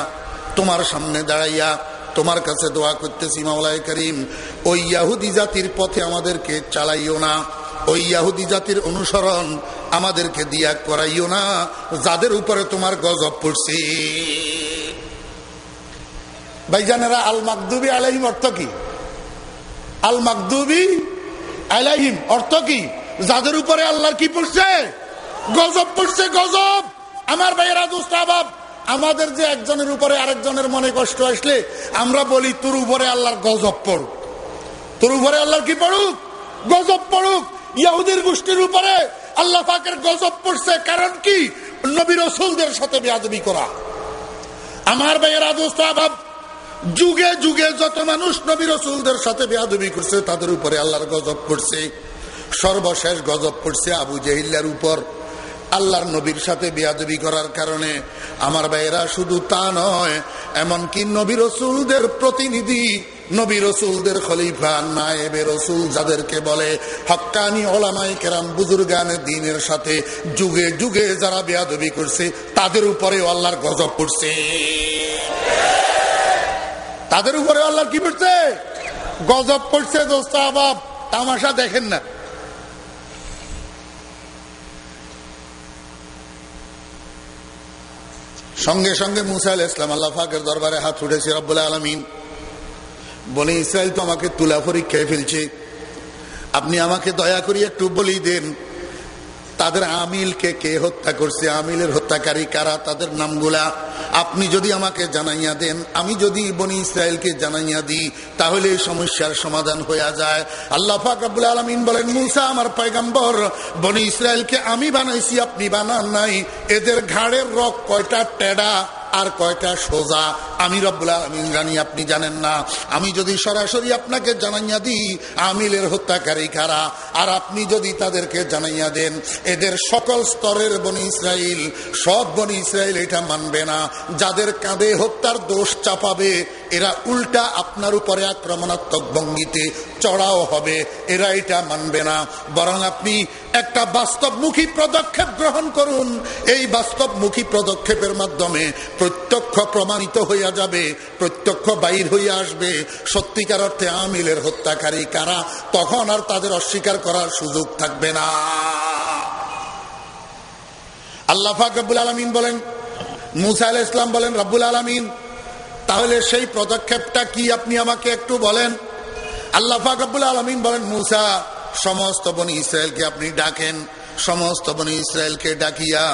তোমার সামনে দাঁড়াইয়া তোমার কাছে দোয়া করতেছি মাওলায় করিম। ওই ইয়াহুদি জাতির পথে আমাদেরকে চালাইও না। ওই ইয়াহুদি জাতির অনুসরণ আমাদেরকে দিয়া করাইও না। যাদের উপরে তোমার গজব পড়ছে। ভাইজানেরা আল মাকদুবি আলাইহিম অর্থ কি? আল মাকদুবি আলাইহিম অর্থ কি? যাদের উপরে আল্লাহর কি পড়ছে? গজব পড়ছে, গজব! আমার ভাইয়েরা দুস্তাবাব আমাদের যে একজনের উপরে আরেকজনের মনে কষ্ট আসলে আমরা বলি, তোর উপরে আল্লাহর গজব পড়ুক। তোর উপরে আল্লাহর কি পড়ুক? গজব পড়ুক। ইয়াহুদের গোষ্ঠীর উপরে আল্লাহ পাকের গজব পড়ছে। কারণ কি? নবী রসুলদের সাথে বেয়াদবি করা। আমার ভাইয়েরা দুস্তাবাব যুগে যুগে যত মানুষ নবী রসুলদের সাথে বেয়াদবি করছে, তাদের উপরে আল্লাহর গজব পড়ছে। সর্বশেষ গজব পড়ছে আবু জেহিল্লার উপর। আল্লাহর নবীর সাথে বেয়াদবি করার কারণে আমার ভাইয়েরা শুধু তা নয়, এমনকি নবী রসুলদের প্রতিনিধি, নবী রসুলদের খলিফা, নায়েবে রসুল যাদেরকে বলে হক্কানি ওলামাই কেরাম বুজুর্গানে দিনের সাথে যুগে যুগে যারা বেয়াদবি করছে, তাদের উপরে আল্লাহর গজব পড়ছে। তাদের উপরে আল্লাহর কি পড়ছে? গজব পড়ছে দোস্ত, আবাব, তামাশা দেখেন না। সঙ্গে সঙ্গে মুসা আল ইসলাম আল্লাহ ফাকের দরবারে হাত উঠেছে, রব্বুল আলমিন বলে ইসরায়েল তো আমাকে তুলা পরীক্ষায় ফেলছে। আপনি আমাকে দয়া করি একটু বলি দেন। তাদের আমিলকে কে হত্যা করছে? আমিলের হত্যাকারী কারা? তাদের নামগুলা আপনি যদি আমাকে জানাইয়া দেন, আমি যদি বনি ইসরায়েলকে জানাইয়া দিই, তাহলে এই সমস্যার সমাধান হয়ে যায়। আল্লাহ ফাকাবুল আলমিন বলেন, মুসা আমার পয়গাম্বর, বনি ইসরায়েলকে আমি বানাইছি, আপনি বানান নাই। এদের ঘাড়ের রক কয়টা টেডা? আর কয়টা সোজা? আমি রব্বুল আলমিন জানি, আপনি জানেন না। আমি যদি সরাসরি আপনাকে জানাইয়া দিই, আমিলের হত্যাকারী কারা? আর আপনি যদি তাদেরকে জানাইয়া দেন, এদের সকল স্তরের বনি ইসরায়েল সব বনি ইসরায়েল এটা মানবে না। যাদের কাঁধে হত্যার দোষ চাপাবে, এরা উল্টা আপনার উপরে আক্রমণাত্মক ভঙ্গিতে চড়াও হবে, এরা এটা মানবে না। বরং আপনি একটা বাস্তবমুখী পদক্ষেপ গ্রহণ করুন। এই বাস্তবমুখী পদক্ষেপের মাধ্যমে প্রত্যক্ষ প্রমাণিত হইয়া যাবে, প্রত্যক্ষ বাইর হইয়া আসবে। সত্যিকার অর্থে আমিলের হত্যাকারী কারা, তখন আর তাদের অস্বীকার করার সুযোগ থাকবে না। আল্লাহ ফাকবুল আলমিন বলেন, মুসা আল ইসলাম বলেন, রাব্বুল আলমিন, তাহলে সেই পদক্ষেপটা কি আপনি আমাকে একটু বলেন? আল্লাহ ফাকবুল আলমিন বলেন, মুসা সমস্ত বনি ইসরায়েলকে আপনি ডাকেন সমস্ত বনি ইসরায়েলকে ডাকিয়া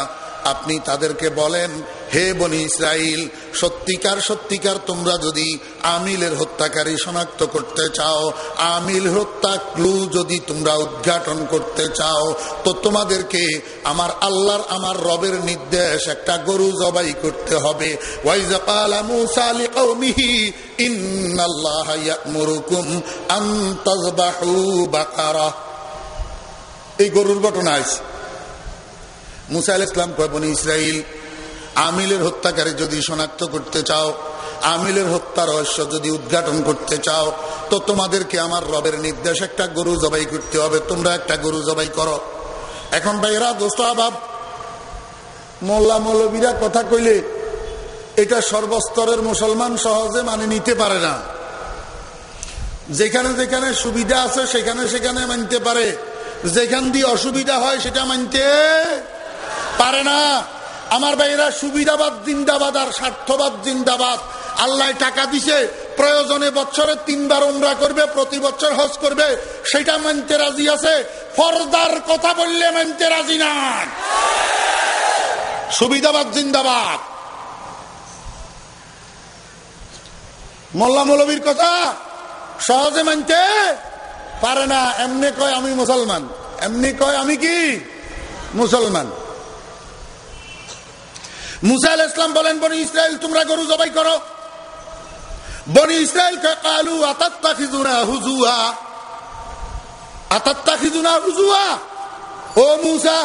আপনি তাদেরকে বলেন, হে বনি ইসরায়েল সত্যিকার সত্যিকার তোমরা যদি আমিলের হত্যাকারী শনাক্ত করতে চাও, আমিল হত্যা ক্লু যদি তোমরা উদ্ঘাটন করতে চাও, তো তোমাদেরকে আমার আল্লাহর, আমার রবের নির্দেশ একটা গরু জবাই করতে হবে। এই গরুর ঘটনা আছে। মুসা আল ইসলাম কয়, বনি ইসরায়েল আমিলের হত্যাকারী যদি শনাক্ত করতে চাও, আমিলের হত্যা রহস্য যদি উদ্ঘাটন করতে চাও, তো তোমাদেরকে আমার রবের নির্দেশ, একটা গরু জবাই করতে হবে, তোমরা একটা গরু জবাই করো। এখন ভাইয়েরা, দোস্ত আবাব, মোল্লা মৌলবীরা কথা কইলে, এটা সর্বস্তরের মুসলমান সহজে মানে নিতে পারে না। যেখানে যেখানে সুবিধা আছে, সেখানে সেখানে মানতে পারে। যেখান দিয়ে অসুবিধা হয়, সেটা মানতে পারে না। আমার ভাইয়েরা, সুবিধাবাদ, জিন্দাবাদ আর স্বার্থবাদ জিন্দাবাদ। আল্লাহ টাকা দিছে, প্রয়োজনে বছরে তিনবার উমরা করবে, প্রতি বছর হজ করবে, সেটা মানতে রাজি আছে? ফরদার কথা বললে মানতে রাজি না। সুবিধাবাদ, জিন্দাবাদ। মোল্লা মৌলবীর কথা সহজে মানতে পারে না। এমনি কয় আমি মুসলমান, এমনি কয় আমি কি মুসলমান? মুসা আল ইসলাম বলেন, বনি ইসরায়েল তোমরা গরু জবাই করো। বনি ইসরায়েল কালু আতাত্তা খিজুনা হুজুয়া। আতাত্তা খিজুনা হুজুয়া? ও মুসা,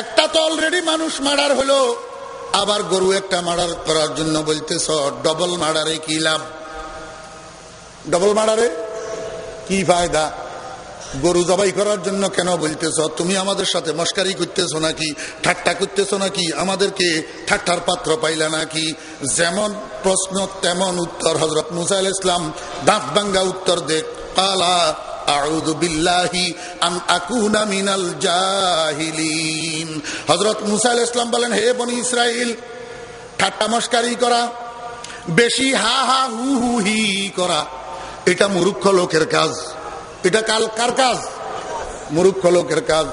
একটা তো অলরেডি মানুষ মারার হলো, আবার গরু একটা মার্ডার করার জন্য বলতেছ ডবল মার্ডারে কি লাভ? ডবল মার্ডারে? কি ফায়দা? গরু জবাই করার জন্য কেন বলতেছ? তুমি আমাদের সাথে মস্কারি করতেছ নাকি? ঠাট্টা করতেছ নাকি? আমাদেরকে ঠাট্টার পাত্র পাইলা নাকি? যেমন প্রশ্ন, তেমন উত্তর। হজরত মুসাইল ইসলাম দাঁত ভাঙ্গা উত্তর দেখ। কালা জাহিলিন। বলেন, হে বনি ইসরাইল ঠাট্টা করা, বেশি হা হা হু হু হি করা, এটা মূর্খ লোকের কাজ। এটা কাল কার কাজ মূর্খ লোকের কাজ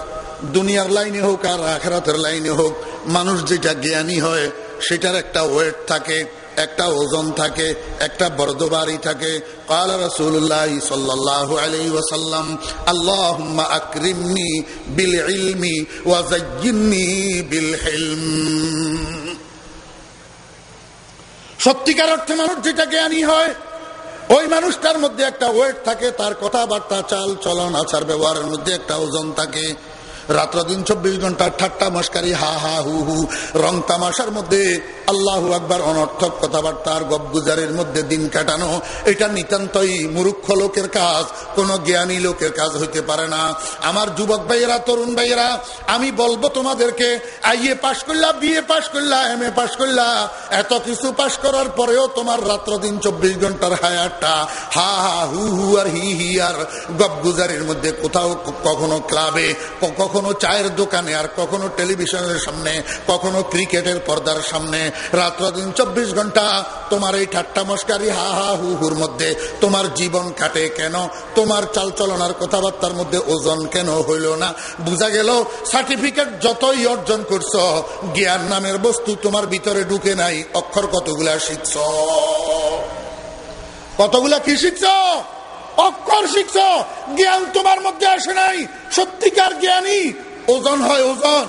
দুনিয়ার লাইনে হোক আর আখেরাতের লাইনে হোক মানুষ যেটা জ্ঞানী হয় সেটার একটা ওয়েট থাকে একটা ওজন থাকে একটা বর্দবাড়ি থাকে قال رسول الله صلى الله عليه وسلم اللهم اكرمني بالعلم وزينني بالحلم সত্যিকার অর্থে মানুষ যেটা জ্ঞানী হয় ওই মানুষটার মধ্যে একটা ওয়েট থাকে, তার কথাবার্তা, চাল, চলন, আচার, ব্যবহারের মধ্যে একটা ওজন থাকে। রাত্র দিন চব্বিশ ঘণ্টা ঠাট্টা মস্কারি, হা হা, হু হু, রং তামাশার মধ্যে আল্লাহ আকবার অনর্থক কথাবার্তার গপগুজারের মধ্যে দিন কাটানো, এটা নিতান্তই মুরুক্ষ লোকের কাজ, কোন জ্ঞানী লোকের কাজ হইতে পারে না। আমার যুবক ভাইয়েরা, তরুণ ভাইয়েরা, আমি বলব তোমাদেরকে আইএ পাশ করলা বিএ পাশ করলা, এম এ পাশ করলা, এত কিছু পাশ করার পরেও তোমার রাত্র দিন চব্বিশ ঘণ্টার হায়ারটা হা হা, হু হু, আর হি হি, আর গপগুজারের মধ্যে কোথাও কখনো ক্লাবে কখনো চায়ের দোকানে আর কখনো টেলিভিশনের সামনে, কখনো ক্রিকেটের পর্দার সামনে। রাত্র দিন চব্বিশ ঘণ্টা তোমার এই ঠাট্টা মস্কারি হা হা হু হুর মধ্যে। তোমার জীবন কাটে কেন? তোমার চালচলনার কথাবার্তার মধ্যে ওজন কেন হইল না? বুঝা গেল, সার্টিফিকেট যতই অর্জন করছ, জ্ঞান নামের বস্তু তোমার ভিতরে ঢুকে নাই। অক্ষর কতগুলা শিখছ? কতগুলা কি শিখছ? অক্ষর শিখছ, জ্ঞান তোমার মধ্যে আসে নাই। সত্যিকার জ্ঞানী, ওজন হয় ওজন।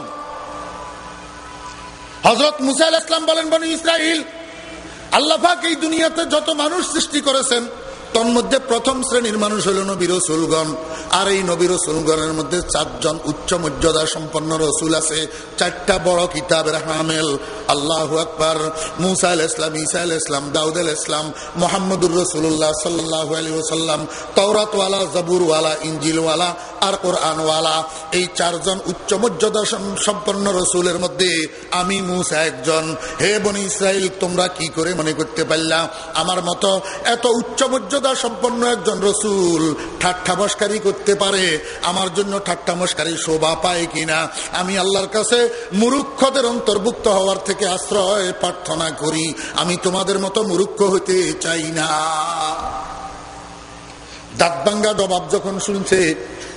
হজরত মুসাইল ইসলাম বলেন, বনি ইসরাইল আল্লাহাক এই দুনিয়াতে যত মানুষ সৃষ্টি করেছেন তন্মধ্যে প্রথম শ্রেণির মানুষ হল নবীর রসুলগণ। আর এই নবীর রসুলগণের মধ্যে চারজন উচ্চ মর্যাদা সম্পন্ন রসুল আছে। চারটা বড় কিতাবের হামেল। আল্লাহ আকবর। মুসা আল ইসলাম ইসা আল ইসলাম দাউদ আল ইসলাম মোহাম্মদুর রসুল্লাহ সাল্লাহ আলী ওসাল্লাম তৌরাতওয়ালা জবুরওয়ালা ইঞ্জিলওয়ালা আর কোরআনওয়ালা। এই চারজন উচ্চ মর্যাদা সম্পন্ন রসুলের মধ্যে আমি মুসা একজন। হে বনি ইসরায়েল তোমরা কি করে মনে করতে পারলা? আমার মতো এত উচ্চ মর্যাদা সম্পন্ন একজন রসুল ঠাট্টামস্কারি করতে পারে। আমার জন্য ঠাট্টামস্কারি শোভা পায় কিনা? আমি আল্লাহর কাছে মুরুক্ষদের অন্তর্ভুক্ত হওয়ার থেকে আশ্রয় প্রার্থনা করি। আমি তোমাদের মতো মুরুক্ষ হতে চাই না। দাঁতবাঙ্গা জবাব যখন শুনছে,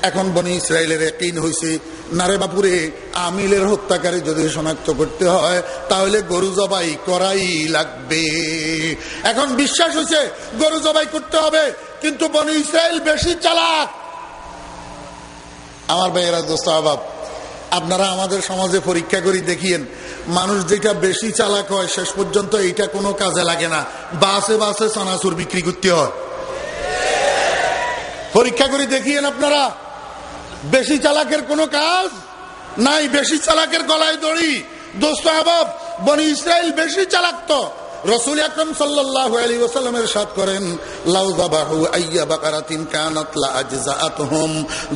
এখন বনি ইসরায়েলের একই হয়েছে নারে বাপুরে, আমিলের হত্যাকারী যদি শনাক্ত করতে হয়, তাহলে গরু জবাই করাই লাগবে। এখন বিশ্বাস হয়েছে গরু জবাই করতে হবে, কিন্তু বনি ইসরায়েল বেশি চালাক। আমার ভাইয়েরা, দোস্ত অভাব আপনারা আমাদের সমাজে পরীক্ষা করি দেখিয়েন, মানুষ যেটা বেশি চালাক হয়, শেষ পর্যন্ত এইটা কোনো কাজে লাগে না। বাসে বাসে চানাচুর বিক্রি করতে হয়। পরীক্ষা করে দেখিয়েন আপনারা। বেশি চালাকের কোনো কাজ নাই, বেশি চালাকের গলায় দড়ি। দোস্ত বনি ইসরায়েল বেশি চালাক তো। রসুল আকরম সাল্লাহ আলী ওসাল্লামের সাথ করেন।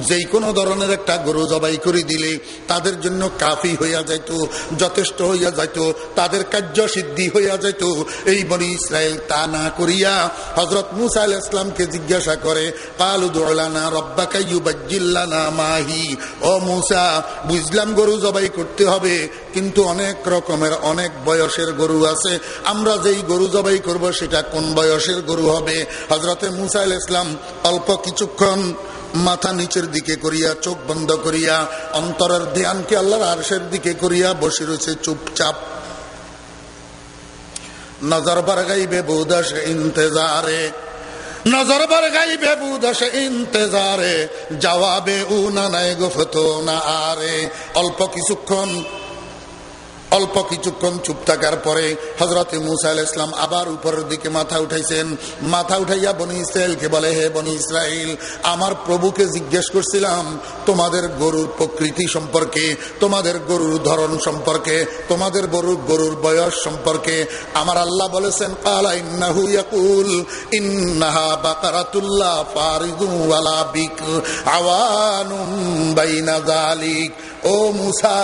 যেই কোনো ধরনের একটা গরু জবাই করে দিলে তাদের জন্য কাফি হইয়া যাইত, যথেষ্ট হইয়া যাইত, তাদের কার্য সিদ্ধি হইয়া যাইত। এই বনি ইসরায়েল তা না করিয়া হজরত মুসা ইসলামকে জিজ্ঞাসা করে, কালু দোলানা রব্বাকা ইউবাজ্জিল্লানা মাহি? ও মুসা, বুঝলাম গরু জবাই করতে হবে, কিন্তু অনেক রকমের অনেক বয়সের গরু আছে। আমরা যেই গরু জবাই করব সেটা কোন বয়সের গরু হবে? হজরতে মুসা আল ইসলাম অল্প কিছুক্ষণ মাথা নিচের দিকে করিয়া, চোখ বন্ধ করিয়া, অন্তরের ধ্যানকে আল্লাহর আরশের দিকে করিয়া বসে রয়েছে চুপচাপ। নজর বার গাইবে বৌদাস ইন্তজারে, নজর বার গাইবে বুদশ ইন্তজারে, জবাবে উ না নাই গুফতো না আরে। অল্প কিছুক্ষণ অল্প কিছুক্ষণ চুপ থাকার পরে হজরত মুসা আল ইসলাম আবার উপরের দিকে মাথা উঠাইছেন। মাথা উঠাইয়া বনি ইসরায়েলকে বলে, হে বনি ইসরায়েল আমার প্রভুকে জিজ্ঞেস করছিলাম, তোমাদের গরুর প্রকৃতি সম্পর্কে, তোমাদের গরুর ধরন সম্পর্কে, তোমাদের গরুর গরুর বয়স সম্পর্কে। আমার আল্লাহ বলেছেন ও মুসা,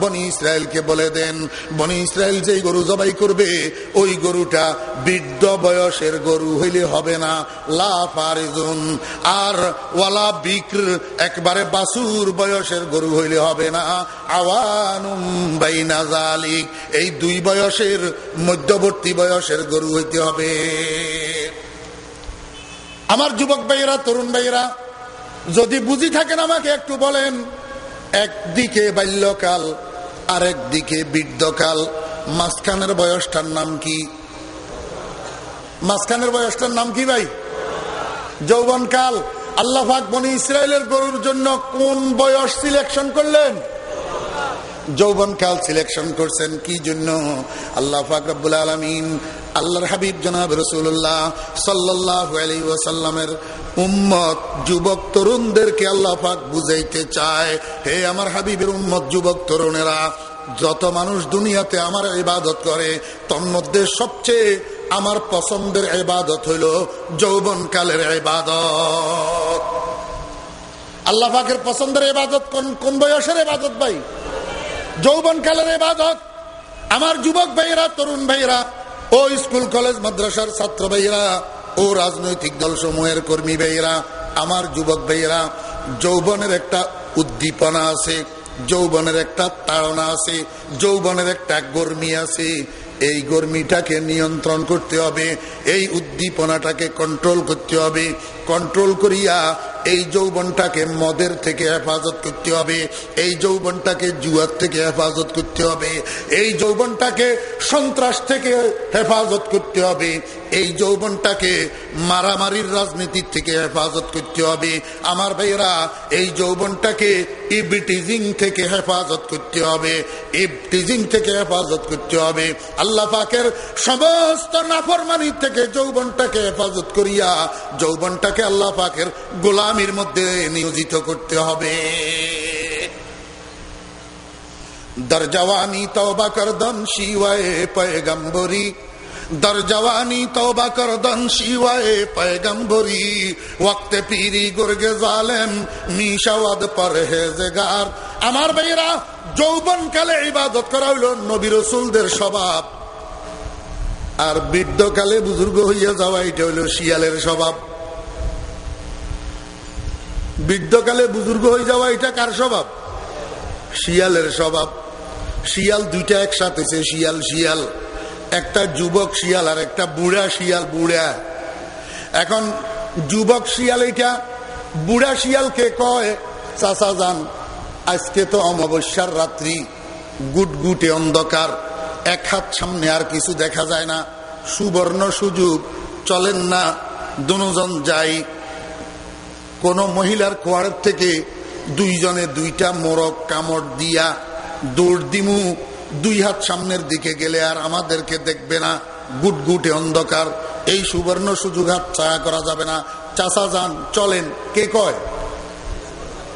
বনি ইসরায়েলকে বলে দেন। বনি ইসরায়েল যেই গরু জবাই করবে, ওই গরুটা বৃদ্ধ বয়সের গরু হইলে হবে না। লা ফারিজুন। আর ওয়ালা বিক্র, একবারে বাসুর বয়সের গরু হইলে হবে না। আওয়ানুম বাইনা জালিক এই দুই বয়সের মধ্যবর্তী বয়সের গরু হইতে হবে। আমার যুবক ভাইয়েরা, তরুণ ভাইয়েরা, যদি বুঝি থাকেন আমাকে, একটু বলেন, একদিকে বাল্যকাল আর দিকে বৃদ্ধকাল। মাঝখানের বয়সটার নাম কি? মাঝখানের বয়সটার নাম কি ভাই? যৌবনকাল। আল্লাহাক বনি ইসরায়েলের গরুর জন্য কোন বয়স সিলেকশন করলেন? যৌবনকাল সিলেকশন করছেন, কি জন্য? আল্লাহ ফাকরাবুল আলমিন, আল্লাহর হাবিব জনাব রসুল্লাহ সাল্লাহ আলী ওয়াসাল্লামের উম্মত, যুবক তরুণদেরকে আল্লাহ পাক বুঝাইতে চায়, হে আমার হাবিবের উম্মত, যুবক তরুণেরা, যত মানুষ দুনিয়াতে আমার ইবাদত করে তন্মধ্যে সবচেয়ে আমার পছন্দের ইবাদত হইল যৌবনকালের ইবাদত। আল্লাহ পাকের পছন্দের ইবাদত কোন কোন বয়সের ইবাদত ভাই? যৌবনকালের ইবাদত। আমার যুবক ভাইয়েরা, তরুণ ভাইয়েরা, ও স্কুল, কলেজ, মাদ্রাসার ছাত্র ভাইয়েরা, ও রাজনৈতিক দল সমূহের কর্মী ভাইয়েরা, আমার যুবক ভাইয়েরা, যৌবনের একটা উদ্দীপনা আছে, যৌবনের একটা তাড়না আছে, যৌবনের একটা গর্মী আছে। এই গর্মীটাকে নিয়ন্ত্রণ করতে হবে, এই উদ্দীপনাটাকে কন্ট্রোল করতে হবে কন্ট্রোল করিয়া এই যৌবনটাকে মদের থেকে হেফাজত করতে হবে, এই যৌবনটাকে জুয়ার থেকে হেফাজত করতে হবে, এই যৌবনটাকে সন্ত্রাস থেকে হেফাজত করতে হবে, এই যৌবনটাকে মারামারির রাজনীতির থেকে হেফাজত করতে হবে। আমার ভাইয়েরা, এই যৌবনটাকে ইবিটিজিং থেকে হেফাজত করতে হবে, ইবটিজিং থেকে হেফাজত করতে হবে। আল্লাহ পাকের সমস্ত নাফরমানির থেকে যৌবনটাকে হেফাজত করিয়া, যৌবনটাকে আল্লাহ পাকের গোলামির মধ্যে নিয়োজিত করতে হবে। দরজওয়ানি তওবা করদন শিওয়ে পয়গম্বরী। দরজওয়ানি তওবা করদন শিওয়ে পয়গম্বরী। ওয়াক্তে পীরি গুরগে জালেম, মিশাওয়াদ পরহেজগার। আমার ভাইরা যৌবন কালে ইবাদত করা হইল নবী রসুলদের স্বভাব। আর বৃদ্ধকালে বুজুর্গ হইয়া যাওয়া, এটা হইল শিয়ালের স্বভাব। বৃদ্ধকালে বুজুর্গ হয়ে যাওয়া এটা কার স্বভাব? শিয়ালের স্বভাব। শিয়াল দুইটা একসাথে শিয়াল শিয়াল। একটা যুবক শিয়াল আর একটা বুড়া শিয়াল, বুড়া। এখন যুবক শিয়াল এটা বুড়া শিয়ালকে কয়, চাচা যান, আজকে তো অমাবস্যার রাত্রি। গুট গুটগুটে অন্ধকার। এক হাত সামনে আর কিছু দেখা যায় না। সুবর্ণ সুযোগ, চলেন না, দুজন যাই। কোন মহিলার কোয়ারের থেকে দুইজনে দুইটা মোরগ, কামড় দিয়া দৌড় দিমু। দুই হাত সামনের দিকে গেলে আর আমাদেরকে দেখবে না। গুট গুটগুটে অন্ধকার। এই সুবর্ণ সুযোগ হাত ছায়া করা যাবে না। চাষা যান, চলেন। কে কয়?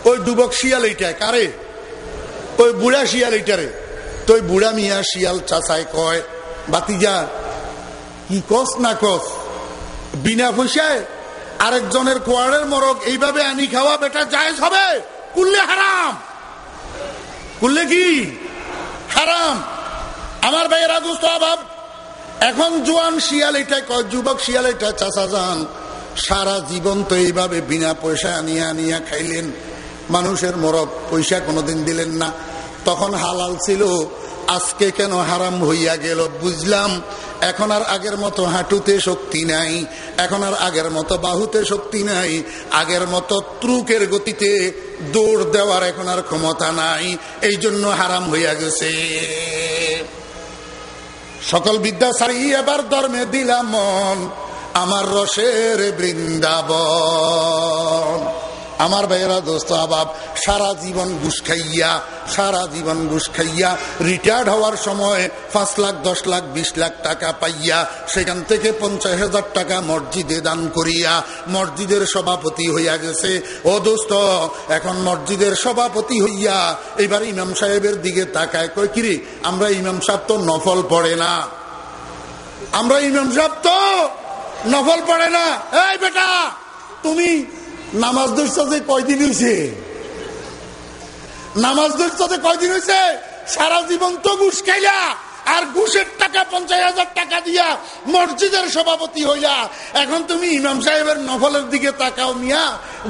ওই ডুবক শিয়াল এইটায় কারে? ওই বুড়া শিয়াল এইটারে তো ওই বুড়া মিয়া শিয়াল চাষায় কয়, বাতিজা, কি কস না কস? বিনা পয়সায় আরেকজনের কোয়ারের মরক এইভাবে আনি খাওয়া বেটা জায়জ হবে। কুললে হারাম। কুললে কি? হারাম। আমার ভাইয়েরা দুস্থ অভাব এখন জোয়ান শিয়াল এটা যুবক শিয়াল এটা চাষা যান সারা জীবন তো এইভাবে বিনা পয়সা আনিয়া আনিয়া খাইলেন। মানুষের মরক পয়সা কোনোদিন দিলেন না। তখন হালাল ছিল। আজকে কেন হারাম হইয়া গেল বুঝলাম। এখন আর আগের মতো হাঁটুতে শক্তি নাই। এখন আর আগের মতো বাহুতে শক্তি নাই। আগের মতো ত্রুকের গতিতে দৌড় দেওয়ার এখন আর ক্ষমতা নাই। এই জন্য হারাম হইয়া গেছে। সকল বিদ্যা সারি এবার ধর্মে দিলাম মন। আমার রসের বৃন্দাবন। আমার ভাইয়েরা, দোস্ত আবাব সারা জীবন ঘুষ খাইয়া, সারা জীবন ঘুষ খাইয়া রিটায়ার্ড হওয়ার সময় পাঁচ লাখ, দশ লাখ, বিশ লাখ টাকা পাইয়া, সেখান থেকে পঞ্চাশ হাজার টাকা মসজিদে দান করিয়া, মসজিদের সভাপতি হইয়া গেছে। ও দোস্ত, এখন মসজিদের সভাপতি হইয়া, এবার ইমাম সাহেবের দিকে তাকায়, কয়, কিরে, আমরা ইমাম সাহেব তো নফল পড়ে না। আমরা ইমাম সাহেব তো নফল পড়ে না। এই বেটা, তুমি নামাজ ধরছ কয়দিন হয়েছে নামাজ যে কয়দিন হয়েছে সারা জীবন তো ঘুষ খাইলা, আর ঘুষের টাকা, পঞ্চাশ হাজার টাকা দিয়া মসজিদের সভাপতি হইলা। এখন তুমি ইমাম সাহেবের নফলের দিকে তাকাও মিয়া,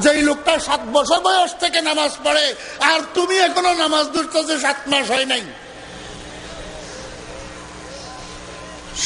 যেই লোকটা সাত বছর বয়স থেকে নামাজ পড়ে, আর তুমি এখনও নামাজ ধরছ যে সাত মাস হয় নাই।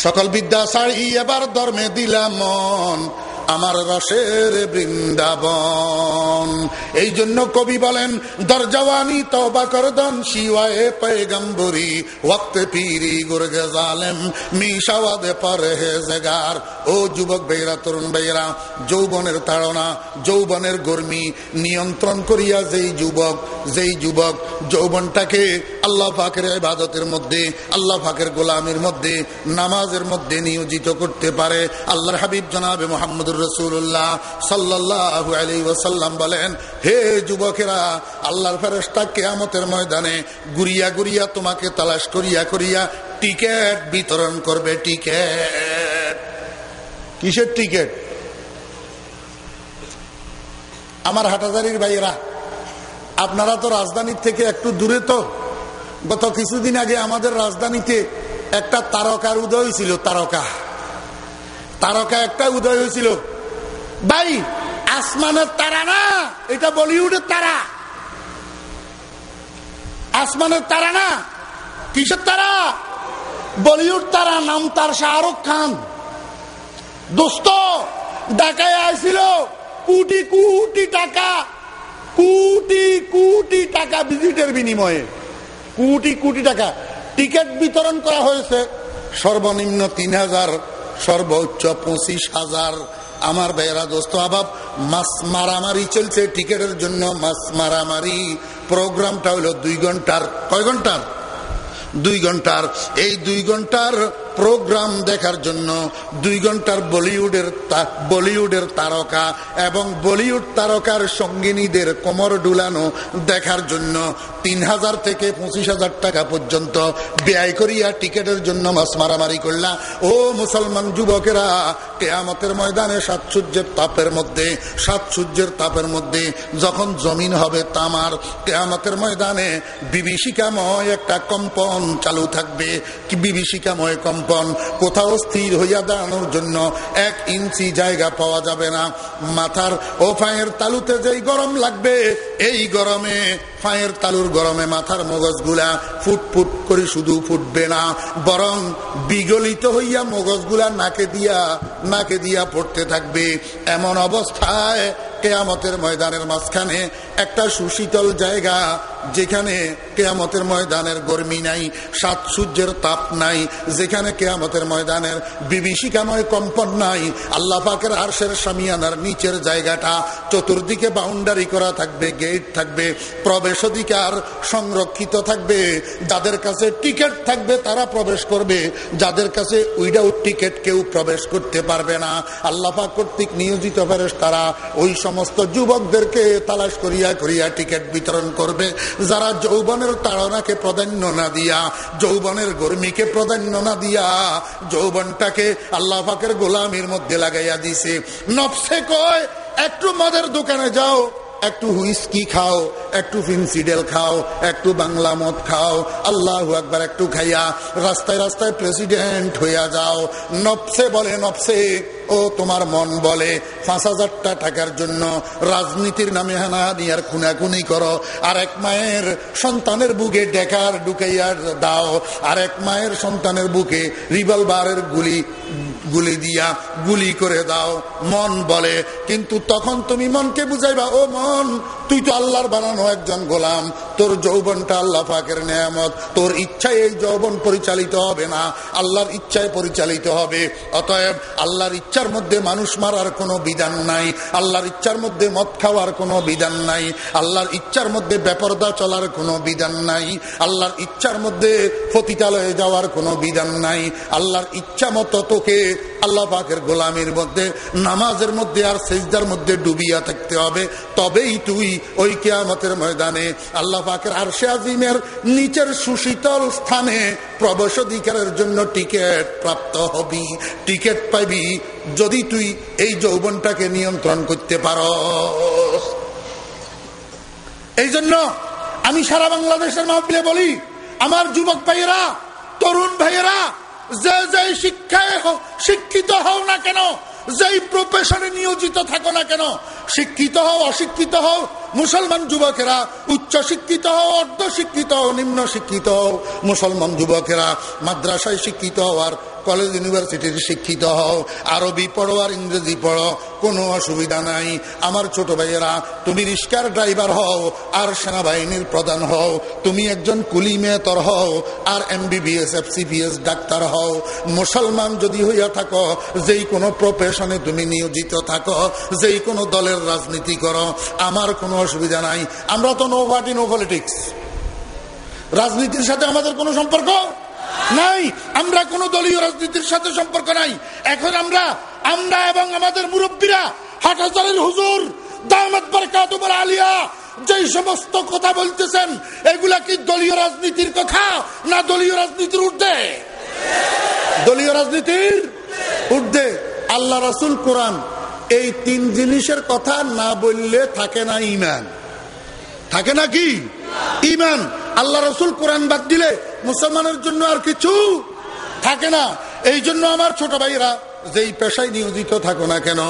সকল বিদ্যা সারি এবার ধর্মে দিলাম মন। আমার রসের বৃন্দাবন। এই জন্য কবি বলেন, দরজওয়ানি তবা করদন শিওয়ায়ে পেগম্বরি ওয়াক্তে পীরি গুরগে জালেম, মিশাওয়াদে পরহেজগার। ও যুবক বেয়েরা তরুণ বেয়েরা যৌবনের তাড়না, যৌবনের গর্মি, নিয়ন্ত্রণ করিয়া যেই যুবক যেই যুবক, যৌবনটাকে আল্লাহ পাকের ইবাদতের মধ্যে, আল্লাহ পাকের গোলামের মধ্যে, নামাজের মধ্যে নিয়োজিত করতে পারে। আল্লাহর হাবিব জনাবে মোহাম্মদুর রসুল্লাহ সাল্লাহ আলী ওসাল্লাম বলেন, হে যুবকেরা, আল্লাহর ফেরস্তা কেয়ামতের ময়দানে গুরিয়া গুরিয়া তোমাকে তালাশ করিয়া করিয়া টিকেট বিতরণ করবে, টিকেট। কিসের টিকেট? আমার হাটাজারির ভাইয়েরা, আপনারা তো রাজধানীর থেকে একটু দূরে তো। গত কিছুদিন আগে আমাদের রাজধানীতে একটা তারকার উদয় হয়েছিল, তারকা। তারকা একটা উদয় হয়েছিল। ভাই আসমানের তারা না, এটা বলিউডের তারা। আসমানের তারা না, কিসের তারা? বলিউড তারা, নাম তার শাহরুখ খান। দোস্ত, ঢাকায় আইছিল কোটি কোটি টাকা, কোটি কোটি টাকা ভিজিটের বিনিময়ে। কোটি কোটি টাকা। টিকিট বিতরণ করা হয়েছে সর্বনিম্ন তিন হাজার, সর্বোচ্চ পঁচিশ হাজার আমার বেয়েরা দোস্ত, আবাব মাস মারামারি চলছে। টিকেটের জন্য মাস মারামারি প্রোগ্রামটা হলো দুই ঘণ্টার। কয় ঘণ্টার? দুই ঘণ্টার। এই দুই ঘণ্টার প্রোগ্রাম দেখার জন্য দুই ঘণ্টার বলিউডের বলিউডের তারকা এবং বলিউড তারকার সঙ্গিনীদের কোমর ডুলানো দেখার জন্য তিন হাজার থেকে পঁচিশ হাজার টাকা পর্যন্ত ব্যয় করিয়া টিকেটের জন্য মাছ মারামারি করলা। ও মুসলমান যুবকেরা, কেয়ামতের ময়দানে সাত সূর্যের তাপের মধ্যে সাত সূর্যের তাপের মধ্যে যখন জমিন হবে তামার, কেয়ামতের ময়দানে বিভীষিকাময় একটা কম্পন চালু থাকবে। কি বিভীষিকাময় কম্পন? কম্পন কোথাও স্থির হইয়া দাঁড়ানোর জন্য এক ইঞ্চি জায়গা পাওয়া যাবে না। মাথার ও ফাঁয়ের তালুতে যেই গরম লাগবে, এই গরমে, ফাঁয়ের তালুর গরমে মাথার মগজগুলা ফুটফুট করে শুধু ফুটবে না। বরং বিগলিত হইয়া মগজগুলা নাকে দিয়া নাকে দিয়া পড়তে থাকবে। এমন অবস্থায় কেয়ামতের ময়দানের মাঝখানে একটা সুশীতল জায়গা যেখানে কেয়ামতের ময়দানের গরমি নাই, সাত সূর্যের তাপ নাই, যেখানে কেয়ামতের ময়দানের বিভীষিকাময় কম্পন নাই, আল্লাহ পাকের আরশের সামিয়ানার নিচের জায়গাটা চতুর্দিকে বাউন্ডারি করা থাকবে গেট থাকবে, প্রবেশ অধিকার সংরক্ষিত থাকবে, যাদের কাছে টিকিট থাকবে তারা প্রবেশ করবে, যাদের কাছে উইদাউট টিকিট কেউ প্রবেশ করতে পারবে না। আল্লাহ পাক কর্তৃক নিয়োজিত ফেরেস তারা ওই সমস্ত যুবকদেরকে তালাশ করিয়া করিয়া টিকিট বিতরণ করবে। যারা যৌবনের তাড়নাকে প্রাধান্য না দিয়া, যৌবনের গরমিকে প্রাধান্য না দিয়া, যৌবনটাকে আল্লাহ পাকের গোলামের মধ্যে লাগাইয়া দিছে। নফসে কয়, একটু মদের দোকানে যাও, একটু হুইস্কি খাও, একটু ফিনসিডেল খাও, একটু বাংলা মদ খাও, আল্লাহ একবার একটু খাইয়া, রাস্তায় রাস্তায় প্রেসিডেন্ট হইয়া যাও। নফসে বলে, নফসে ও তোমার মন বলে, পাঁচ হাজারটা টাকার জন্য রাজনীতির নামে হানাহানি আর খুনাখুনি করো। আর এক মায়ের সন্তানের বুকে ডেকার ঢুকাইয়া দাও। আর এক মায়ের সন্তানের বুকে রিভলভারের গুলি গুলি দিয়া গুলি করে দাও। মন বলে, কিন্তু তখন তুমি মনকে বুঝাইবা, ও মন, তুই তো আল্লাহর বানানো একজন গোলাম। তোর যৌবনটা আল্লাহ পাকের নিয়ামত। তোর ইচ্ছায় এই যৌবন পরিচালিত হবে না। আল্লাহর ইচ্ছায় পরিচালিত হবে। অতএব আল্লাহর ইচ্ছার মধ্যে মানুষ মারার কোনো বিধান নাই। আল্লাহর ইচ্ছার মধ্যে মদ খাওয়ার কোনো বিধান নাই। আল্লাহর ইচ্ছার মধ্যে বেপরদা চলার কোনো বিধান নাই। আল্লাহর ইচ্ছার মধ্যে পতিতালয়ে যাওয়ার কোনো বিধান নাই। আল্লাহর ইচ্ছা মতো তোকে আল্লাহ পাকের গোলামের মধ্যে, নামাজের মধ্যে আর সেজদার মধ্যে ডুবিয়া থাকতে হবে। তবেই তুই ওই কেয়ামতের ময়দানে আল্লাহ পাকের আরশে আজিমের নিচের সুশীতল স্থানে প্রবেশ অধিকারের জন্য টিকিট প্রাপ্ত হবি। টিকিট পাইবি যদি তুই এই যৌবনটাকে নিয়ন্ত্রণ করতে পারো এই জন্য আমি সারা বাংলাদেশের মাহফিলে বলি, আমার যুবক ভাইয়েরা, তরুণ ভাইয়েরা, যে যে শিক্ষায় শিক্ষিত হও না কেন, যেই প্রফেশনে নিয়োজিত থাকো না কেন, শিক্ষিত হও, অশিক্ষিত হও, মুসলমান যুবকেরা, উচ্চ শিক্ষিত হও, অর্ধ শিক্ষিত হও, নিম্ন শিক্ষিত হও, মুসলমান যুবকেরা, মাদ্রাসায় শিক্ষিত হওয়ার কলেজ ইউনিভার্সিটির শিক্ষিত হও। আরবি পড়ো আর ইংরেজি পড়ো, কোনো অসুবিধা নাই। আমার ছোট ভাইয়েরা, তুমি রিস্কার ড্রাইভার হও আর সেনাবাহিনীর প্রধান হও। তুমি একজন কুলি মেয়তর হও আর এমবিবিএস এফসিপিএস ডাক্তার হও। মুসলমান যদি হইয়া থাকো, যেই কোনো প্রফেশনে তুমি নিয়োজিত থাকো, যেই কোনো দলের রাজনীতি করো, আমার কোনো অসুবিধা নাই। আমরা তো নো পার্টি নো পলিটিক্স রাজনীতির সাথে আমাদের কোনো সম্পর্ক? নাই, আমরা কোন দলীয় রাজনীতির সাথে সম্পর্ক নাই। এখন আমরা আমরা এবং আমাদের মুরব্বীরা হাটাচারের হুজুর বরকাতুবর আলিয়া, যেই সমস্ত কথা বলতেছেন, এগুলা কি দলীয় রাজনীতির কথা না দলীয় রাজনীতির ঊর্ধ্বে? দলীয় রাজনীতির ঊর্ধ্বে। আল্লাহ রাসুল কোরআন, এই তিন জিনিসের কথা না বললে থাকে না ইমান। থাকে না কি? ইমান আল্লাহ রসুল কোরআন বাদ দিলে মুসলমানের জন্য আর কিছু থাকে না। এই জন্য আমার ছোট ভাইরা যেই পেশায় নিয়োজিত থাকো না কেন,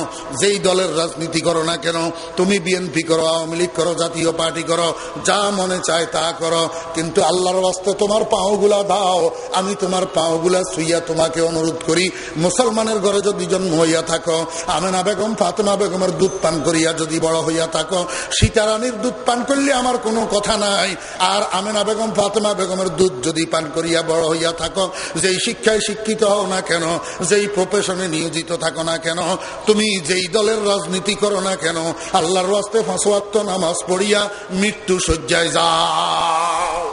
যেই দলের রাজনীতি করো না কেন, তুমি বিএনপি করো, আওয়ামী লীগ করো, জাতীয় পার্টি করো, যা মনে চায় তা করো, কিন্তু আল্লাহর বাস্তে তোমার পাওগুলা দাও, আমি তোমার পাওগুলা সুইয়া তোমাকে অনুরোধ করি, মুসলমানের ঘরে যদি জন্ম হইয়া থাকো, আমেনা বেগম, ফাতেমা বেগমের দুধ পান করিয়া যদি বড় হইয়া থাকো, সীতারানীর দুধ পান করলে আমার কোনো কথা নাই, আর আমেনা বেগম, ফাতেমা বেগমের দুধ যদি পান করিয়া বড় হইয়া থাকো, যেই শিক্ষায় শিক্ষিত হও না কেন, যেই প্রফেশনে নিয়োজিত থাকো না কেন, তুমি যেই দলের রাজনীতি করো না কেন, আল্লাহর রাস্তে ফাঁসোয়াত্ত নামাজ পড়িয়া মৃত্যু শয্যায় যাও।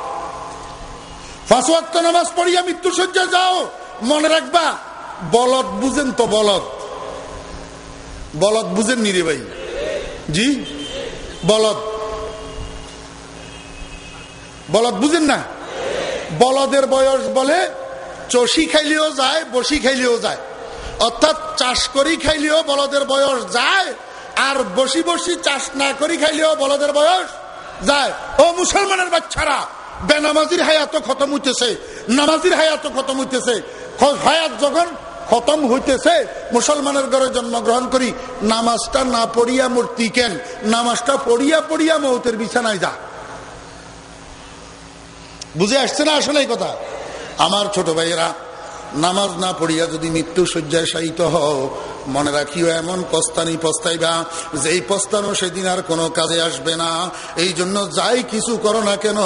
ফাঁসোয়াত্ত নামাজ পড়িয়া মৃত্যু শয্যায় যাও। মনে রাখবা, বলদ বুঝেন তো বলদ। বলদ বুঝেন নি রে ভাই? জি? বলদ। বলদ বুঝেন না? বলদের বয়স বলে, চষি খাইলেও যায়, বসি খাইলেও যায়। অর্থাৎ চাষ করি খাইলেও বলদের বয়স যায়, আর বসি বসি চাষ না করি খাইলেও বলদের বয়স যায়। ও মুসলমানের বাচ্চারা, বেনামাজির হায়াত খতম হইতেছে, নামাজির হায়াত খতম হইতেছে হায়াত যখন খতম হইতেছে, মুসলমানের ঘরে জন্মগ্রহণ করি, নামাজটা না পড়িয়া মূর্তি কেন? নামাজটা পড়িয়া পড়িয়া মৌতের বিছানায় যা। বুঝে আসছে না আসলে কথা? আমার ছোট ভাইয়েরা নামাজ না পড়িয়া যদি মৃত্যু শয্যায় শায়িত হও মনে রাখিও এমন পস্তানি পস্তাইবা যে এই পস্তানো সেদিন আর কোনো কাজে আসবে না। এই জন্য যাই কিছু করো না কেন,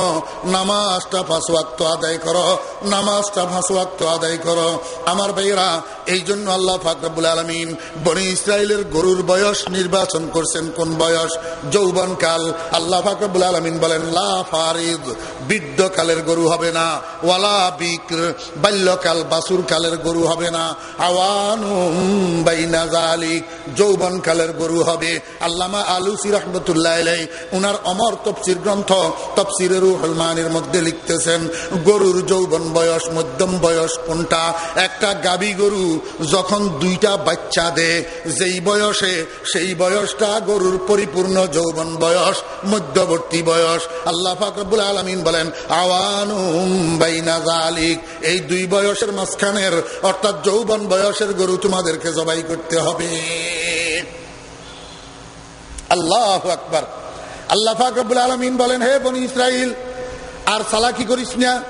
নামাজটা ফাঁসুয়াক্ত আদায় করো, নামাজটা ফাঁসুয়াক্ত আদায় করো। আমার ভাইয়েরা, এই জন্য আল্লাহ ফাকরাবুল আলমিন বনি ইসরায়েলের গরুর বয়স নির্বাচন করছেন। কোন বয়স? যৌবন কাল। আল্লাহ ফাকরাবুল আলমিন বলেন, লা ফারিদ, বৃদ্ধ কালের গরু হবে না। ওয়ালা বিক্র, বাল্যকাল বাসুর কালের গরু হবে না। আওয়ানুম বাইনা গরু হবে। আল্লামা আলুসি রহমতুল্লাহ উনার অমর গ্রন্থ রুহলমানের মধ্যে লিখতেছেন, গরুর যৌবন বয়স, মধ্যম বয়স কোনটা? একটা গাবি গরু যখন দুইটা বাচ্চা দে যেই বয়সে সেই বয়সটা গরুর পরিপূর্ণ যৌবন বয়স, মধ্যবর্তী বয়স। আল্লাহ ফাকরুল আলমিন বলেন জালিক এই দুই বয়সের মাঝখানের, অর্থাৎ যৌবন বয়সের গরু তোমাদেরকে জবাই করতে হবে। আল্লাহ আকবর। আল্লাহ ফাকবুল আলমিন বলেন, হে বনি ইসরাইল আর সালাকি করিস না।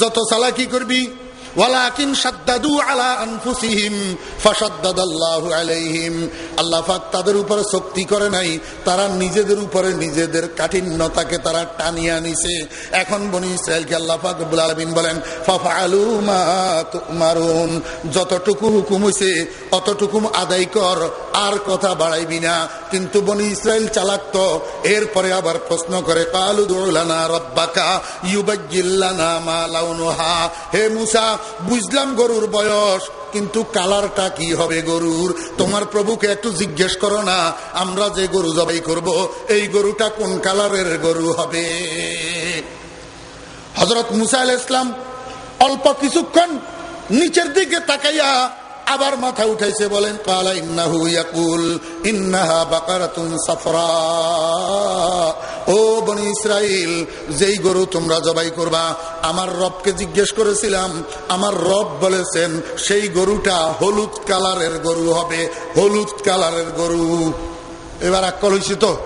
যত সালাকি করবি ওয়ালাকিন সাদ্দাদু আলা আনফুসিহিম ফাসাদ্দাদাল্লাহু আলাইহিম। আল্লাহ পাক তাদের উপরে শক্তি করে নাই, তারা নিজেদের উপরে নিজেদের কাঠিন্যতাকে তারা টানিয়ে নিছে। এখন বনি ইসরায়েলকে আল্লাহ পাক রব্বুল আলামিন বলেন, ফাফআলু মা তুমারুন। যতটুকু হুকুম হইছে অতটুকু আদায় কর, আর কথা বাড়াইবি না। কিন্তু বনি ইসরায়েল চালাক তো, এরপরে আবার প্রশ্ন করে, কালু দৌলানা রব্বাকা ইউবাজ্জিল্লানা মা লাউনুহা। হে মুসা বুঝলাম গরুর বয়স, কিন্তু কালারটা কি হবে গরুর? তোমার প্রভুকে একটু জিজ্ঞেস করো না, আমরা যে গরু জবাই করব, এই গরুটা কোন কালারের গরু হবে? হজরত মুসাইল ইসলাম অল্প কিছুক্ষণ নিচের দিকে তাকাইয়া আবার মাথা উঠাইছে বলেন, কালা ইন্নাহু ইয়াকুল, ইন্নাহা বাকারাতুন সাফরা। ও বনি ইসরাইল, যেই গরু তোমরা জবাই করবা, আমার রবকে জিজ্ঞেস করেছিলাম, আমার রব বলেছেন, সেই গরুটা হলুদ কালারের গরু হবে, হলুদ কালারের গরু। এবার আক্কল হয়েছে তো?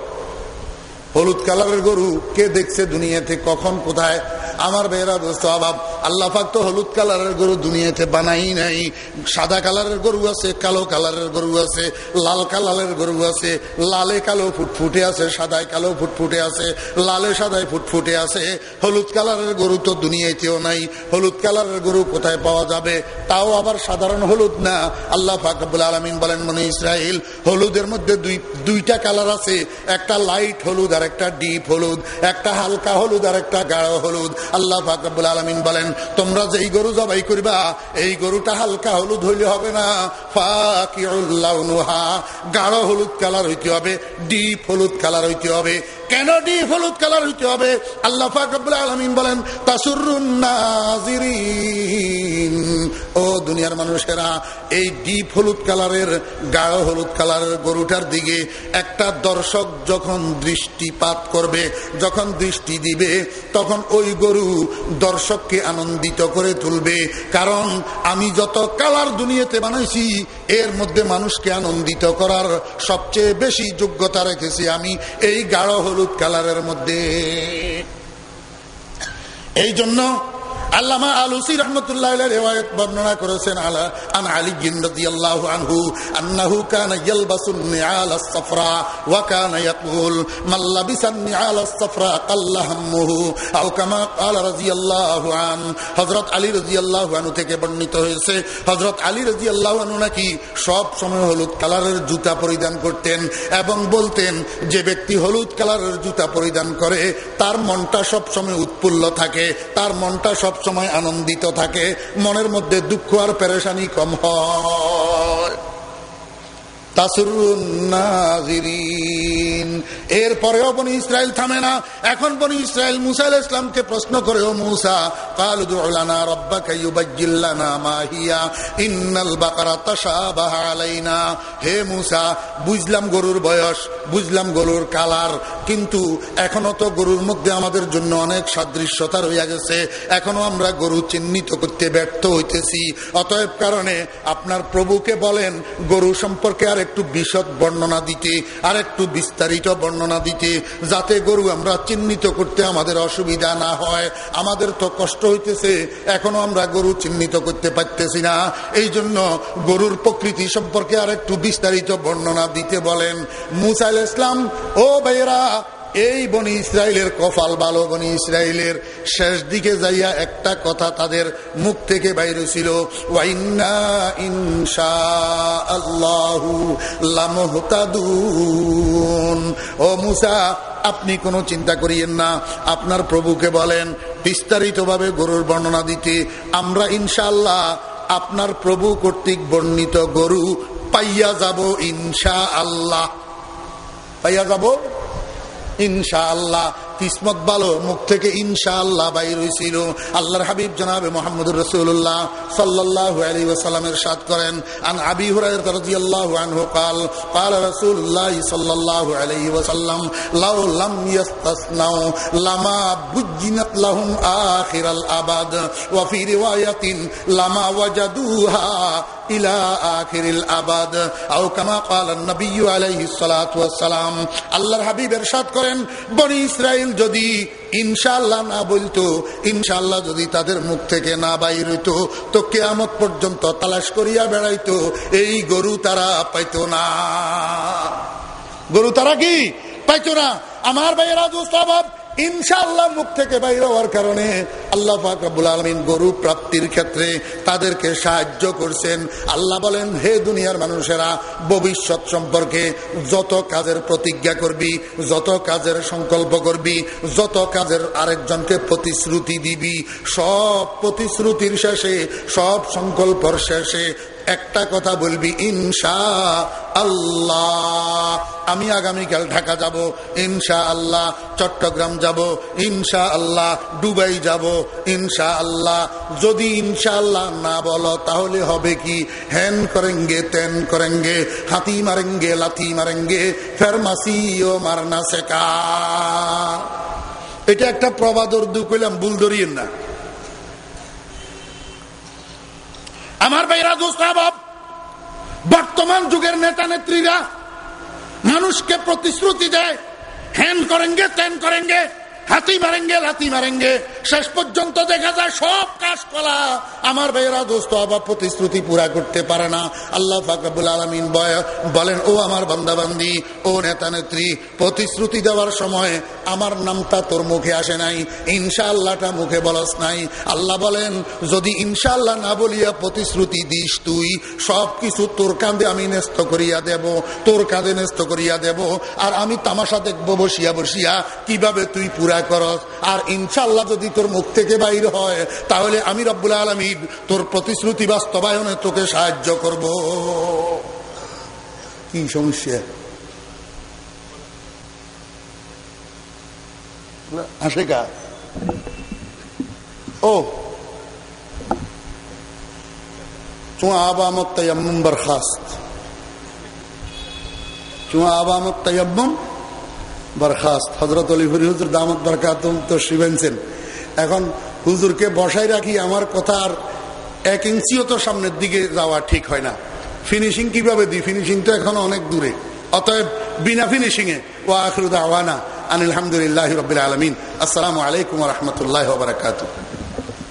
হলুদ কালারের গরু, কে দেখছে দুনিয়াতে, কখন, কোথায়? আমার বেয়েরা দোস্ত, অভাব। আল্লাহ পাক তো হলুদ কালারের গরু দুনিয়াতে বানাই নাই। সাদা কালারের গরু আছে, কালো কালারের গরু আছে, লাল কালারের গরু আছে, লালে কালো ফুটফুটে আছে, সাদায় কালো ফুটফুটে আছে, লালে সাদায় ফুটফুটে আছে। হলুদ কালারের গরু তো দুনিয়াতেও নাই। হলুদ কালারের গরু কোথায় পাওয়া যাবে? তাও আবার সাধারণ হলুদ না। আল্লাহ ফাকবুল আলমিন বলেন মনে ইসরায়েল হলুদের মধ্যে দুই, দুইটা কালার আছে। একটা লাইট হলুদ আর একটা ডিপ হলুদ, একটা হালকা হলুদ আর একটা গাঢ় হলুদ। আল্লাহ ফাকবুল আলমিন বলেন, তোমরা যেই গরু জবাই করবা, এই গরুটা হালকা হলুদ হইলে হবে না। ফাকিউল্লাহা গাঢ় হলুদ কালার হইতে হবে, ডিপ হলুদ কালার হইতে হবে। কেন ডিপ হলুদ কালার হইতে হবে? আল্লাহ ফাকবুল আলমিন বলেন তাসুরুন্নাজিরিন ও দুনিয়ার মানুষেরা, এই ডিপ হলুদ কালারের গাঢ় হলুদ কালারের গরুটার দিকে একটা দর্শক যখন দৃষ্টিপাত করবে, যখন দৃষ্টি দিবে, তখন ওই গরু দর্শককে আনন্দিত করে তুলবে। কারণ আমি যত কালার দুনিয়াতে বানাইছি, এর মধ্যে মানুষকে আনন্দিত করার সবচেয়ে বেশি যোগ্যতা রেখেছি আমি এই গাঢ় হলুদ কালারের মধ্যে। এই জন্য আল্লামা আলুসি রহমতুল্লাহ রেওয়ায়ত বর্ণনা করেছেন, আলা, আন আলী আনহু, আন্নাহু কানা ইয়ালবাসু নিআল আস-সাফরা ওয়া কানা ইয়াকুল, মান লাবিসা নিআল আস-সাফরা কাল্লা আও কামা রাদিয়াল্লাহু আন, হযরত আলী রাদিয়াল্লাহু আনহু থেকে বর্ণিত হয়েছে, হযরত আলী রাদিয়াল্লাহু আনহু নাকি সব সময় হলুদ কালারের জুতা পরিধান করতেন এবং বলতেন, যে ব্যক্তি হলুদ কালারের জুতা পরিধান করে, তার মনটা সব সময় উৎফুল্ল থাকে, তার মনটা সব সময় আনন্দিত থাকে মনের মধ্যে দুঃখ আর পেরেশানি কম হয়। বুঝলাম গরুর বয়স, বুঝলাম গরুর কালার, কিন্তু এখনও তো গরুর মধ্যে আমাদের জন্য অনেক সাদৃশ্যতা রইয়া গেছে। এখনও আমরা গরু চিহ্নিত করতে ব্যর্থ হইতেছি। অতএব কারণে আপনার প্রভুকে বলেন, গরু সম্পর্কে আর একটু বিশদ বর্ণনা দিতে, আর একটু বিস্তারিত বর্ণনা দিতে, যাতে গরু আমরা চিহ্নিত করতে আমাদের অসুবিধা না হয়। আমাদের তো কষ্ট হইতেছে, এখনও আমরা গরু চিহ্নিত করতে পারতেছি না। এই জন্য গরুর প্রকৃতি সম্পর্কে আর একটু বিস্তারিত বর্ণনা দিতে বলেন। মুসাইল ইসলাম ও ভাইয়েরা এই বনি ইসরায়েলের কফাল ভালো, বনি ইসরায়েলের শেষ দিকে যাইয়া একটা কথা তাদের মুখ থেকে বাইরে ছিল ও মুসা, আপনি কোনো চিন্তা করিয়েন না, আপনার প্রভুকে বলেন, বিস্তারিতভাবে গরুর বর্ণনা দিতে, আমরা ইনশাআল্লাহ আপনার প্রভু কর্তৃক বর্ণিত গরু পাইয়া যাব ইনশা আল্লাহ পাইয়া যাব? ইনশাআল্লাহ। কিসমত ভালো মুখ থেকে ইনশাআল্লাহ বাইর হয়েছিল আল্লাহর হাবিব জনাবে মোহাম্মদুর রসুল্লাহ সাল্লাহ আলী ওসালামের সাদ করেন আন আবি হুরায়রা রাদিয়াল্লাহু আনহু قال قال رسول الله صلى الله عليه وسلم لو لم يستثنوا لما بجنت لهم آخر الأبد وفي رواية لما وجدوها ইলা আখিরিল আবাদ আও কামা ক্বালান নবী আলাইহিস সালাতু ওয়াস সালাম আল্লাহর হাবিব ইরশাদ করেন বনি ইসরাইল যদি ইনশাল্লাহ না বলতো ইনশাল্লাহ যদি তাদের মুখ থেকে না বাইর হইতো তো কেয়ামত পর্যন্ত তালাশ করিয়া বেড়াইতো, এই গরু তারা পাইত না। গরু তারা কি? পাইতো না। আমার ভাইয়েরা, দোস্ত ইনশাআল্লাহ মুখ থেকে বাইর হওয়ার কারণে আল্লাহ ফাকবুল আলমিন গরু প্রাপ্তির ক্ষেত্রে তাদেরকে সাহায্য করছেন। আল্লাহ বলেন, হে দুনিয়ার মানুষেরা, ভবিষ্যৎ সম্পর্কে যত কাজের প্রতিজ্ঞা করবি, যত কাজের সংকল্প করবি, যত কাজের আরেকজনকে প্রতিশ্রুতি দিবি, সব প্রতিশ্রুতির শেষে, সব সংকল্পর শেষে একটা কথা বলবি, ইনশা আল্লাহ। আমি আগামীকাল ঢাকা যাব, ইনশা আল্লাহ। চট্টগ্রাম যাব, ইনশা আল্লাহ। দুবাই যাব, ইনশা আল্লাহ। যদি ইনশা আল্লাহ না বলো, তাহলে হবে কি? হ্যান করেঙ্গে, তেন করেঙ্গে, হাতি মারেঙ্গে, লাথি মারেঙ্গে, ফের মাসিও মারনা শেখা এটা একটা প্রবাদ উর্দু কইলাম, ভুল ধরিয়েন না। আমার ভাইরা দোস্ত বর্তমান যুগের নেতা নেত্রীরা মানুষকে প্রতিশ্রুতি দেয় হ্যান করেন তেন করেঙ্গে হাতি মারেঙ্গে লাতি মারেঙ্গে, শেষ পর্যন্ত দেখা যায় সব কাজ কলা আমার ভাইয়েরা, দোস্ত আবার প্রতিশ্রুতি পুরা করতে পারে না। আল্লাহ ফাকাবুল আলমিন বলেন, ও আমার বান্দাবান্দি, ও নেতা নেত্রী, প্রতিশ্রুতি দেওয়ার সময় আমার নামটা তোর মুখে আসে নাই, ইনশাআল্লাহটা মুখে বলস নাই। আল্লাহ বলেন, যদি ইনশাআল্লাহ না বলিয়া প্রতিশ্রুতি দিস তুই সব কিছু তোর কাঁধে আমি ন্যস্ত করিয়া দেব, তোর কাঁধে ন্যস্ত করিয়া দেব, আর আমি তামাশা দেখব বসিয়া বসিয়া, কীভাবে তুই পুরা করস। আর ইনশাল্লাহ যদি তোর মুখ থেকে বাইর হয়, তাহলে আমি রব্বুল আলমী তোর প্রতিশ্রুতি বাস্তবায়নে তোকে সাহায্য করব। কি সমস্যা? আসে কা ও। চুয়া আবামত বরখাস্ত। চুয়া আবামত বরখাস্ত। হজরত অলিফুরি হুজুর দামত বরকাত তো শিবেনছেন এখন হুজুরকে বসাই রাখি, আমার কথা আর এক ইঞ্চিও তো সামনের দিকে যাওয়া ঠিক হয় না। ফিনিশিং কীভাবে দিই? ফিনিশিং তো এখন অনেক দূরে। অতএব বিনা ফিনিশিংয়ে ও আখরুদ আওয়ানা আনিল আলহামদুলিল্লাহ রবিল আলমিন। আসসালামু আলাইকুম রহমতুল্লাহ বারকাত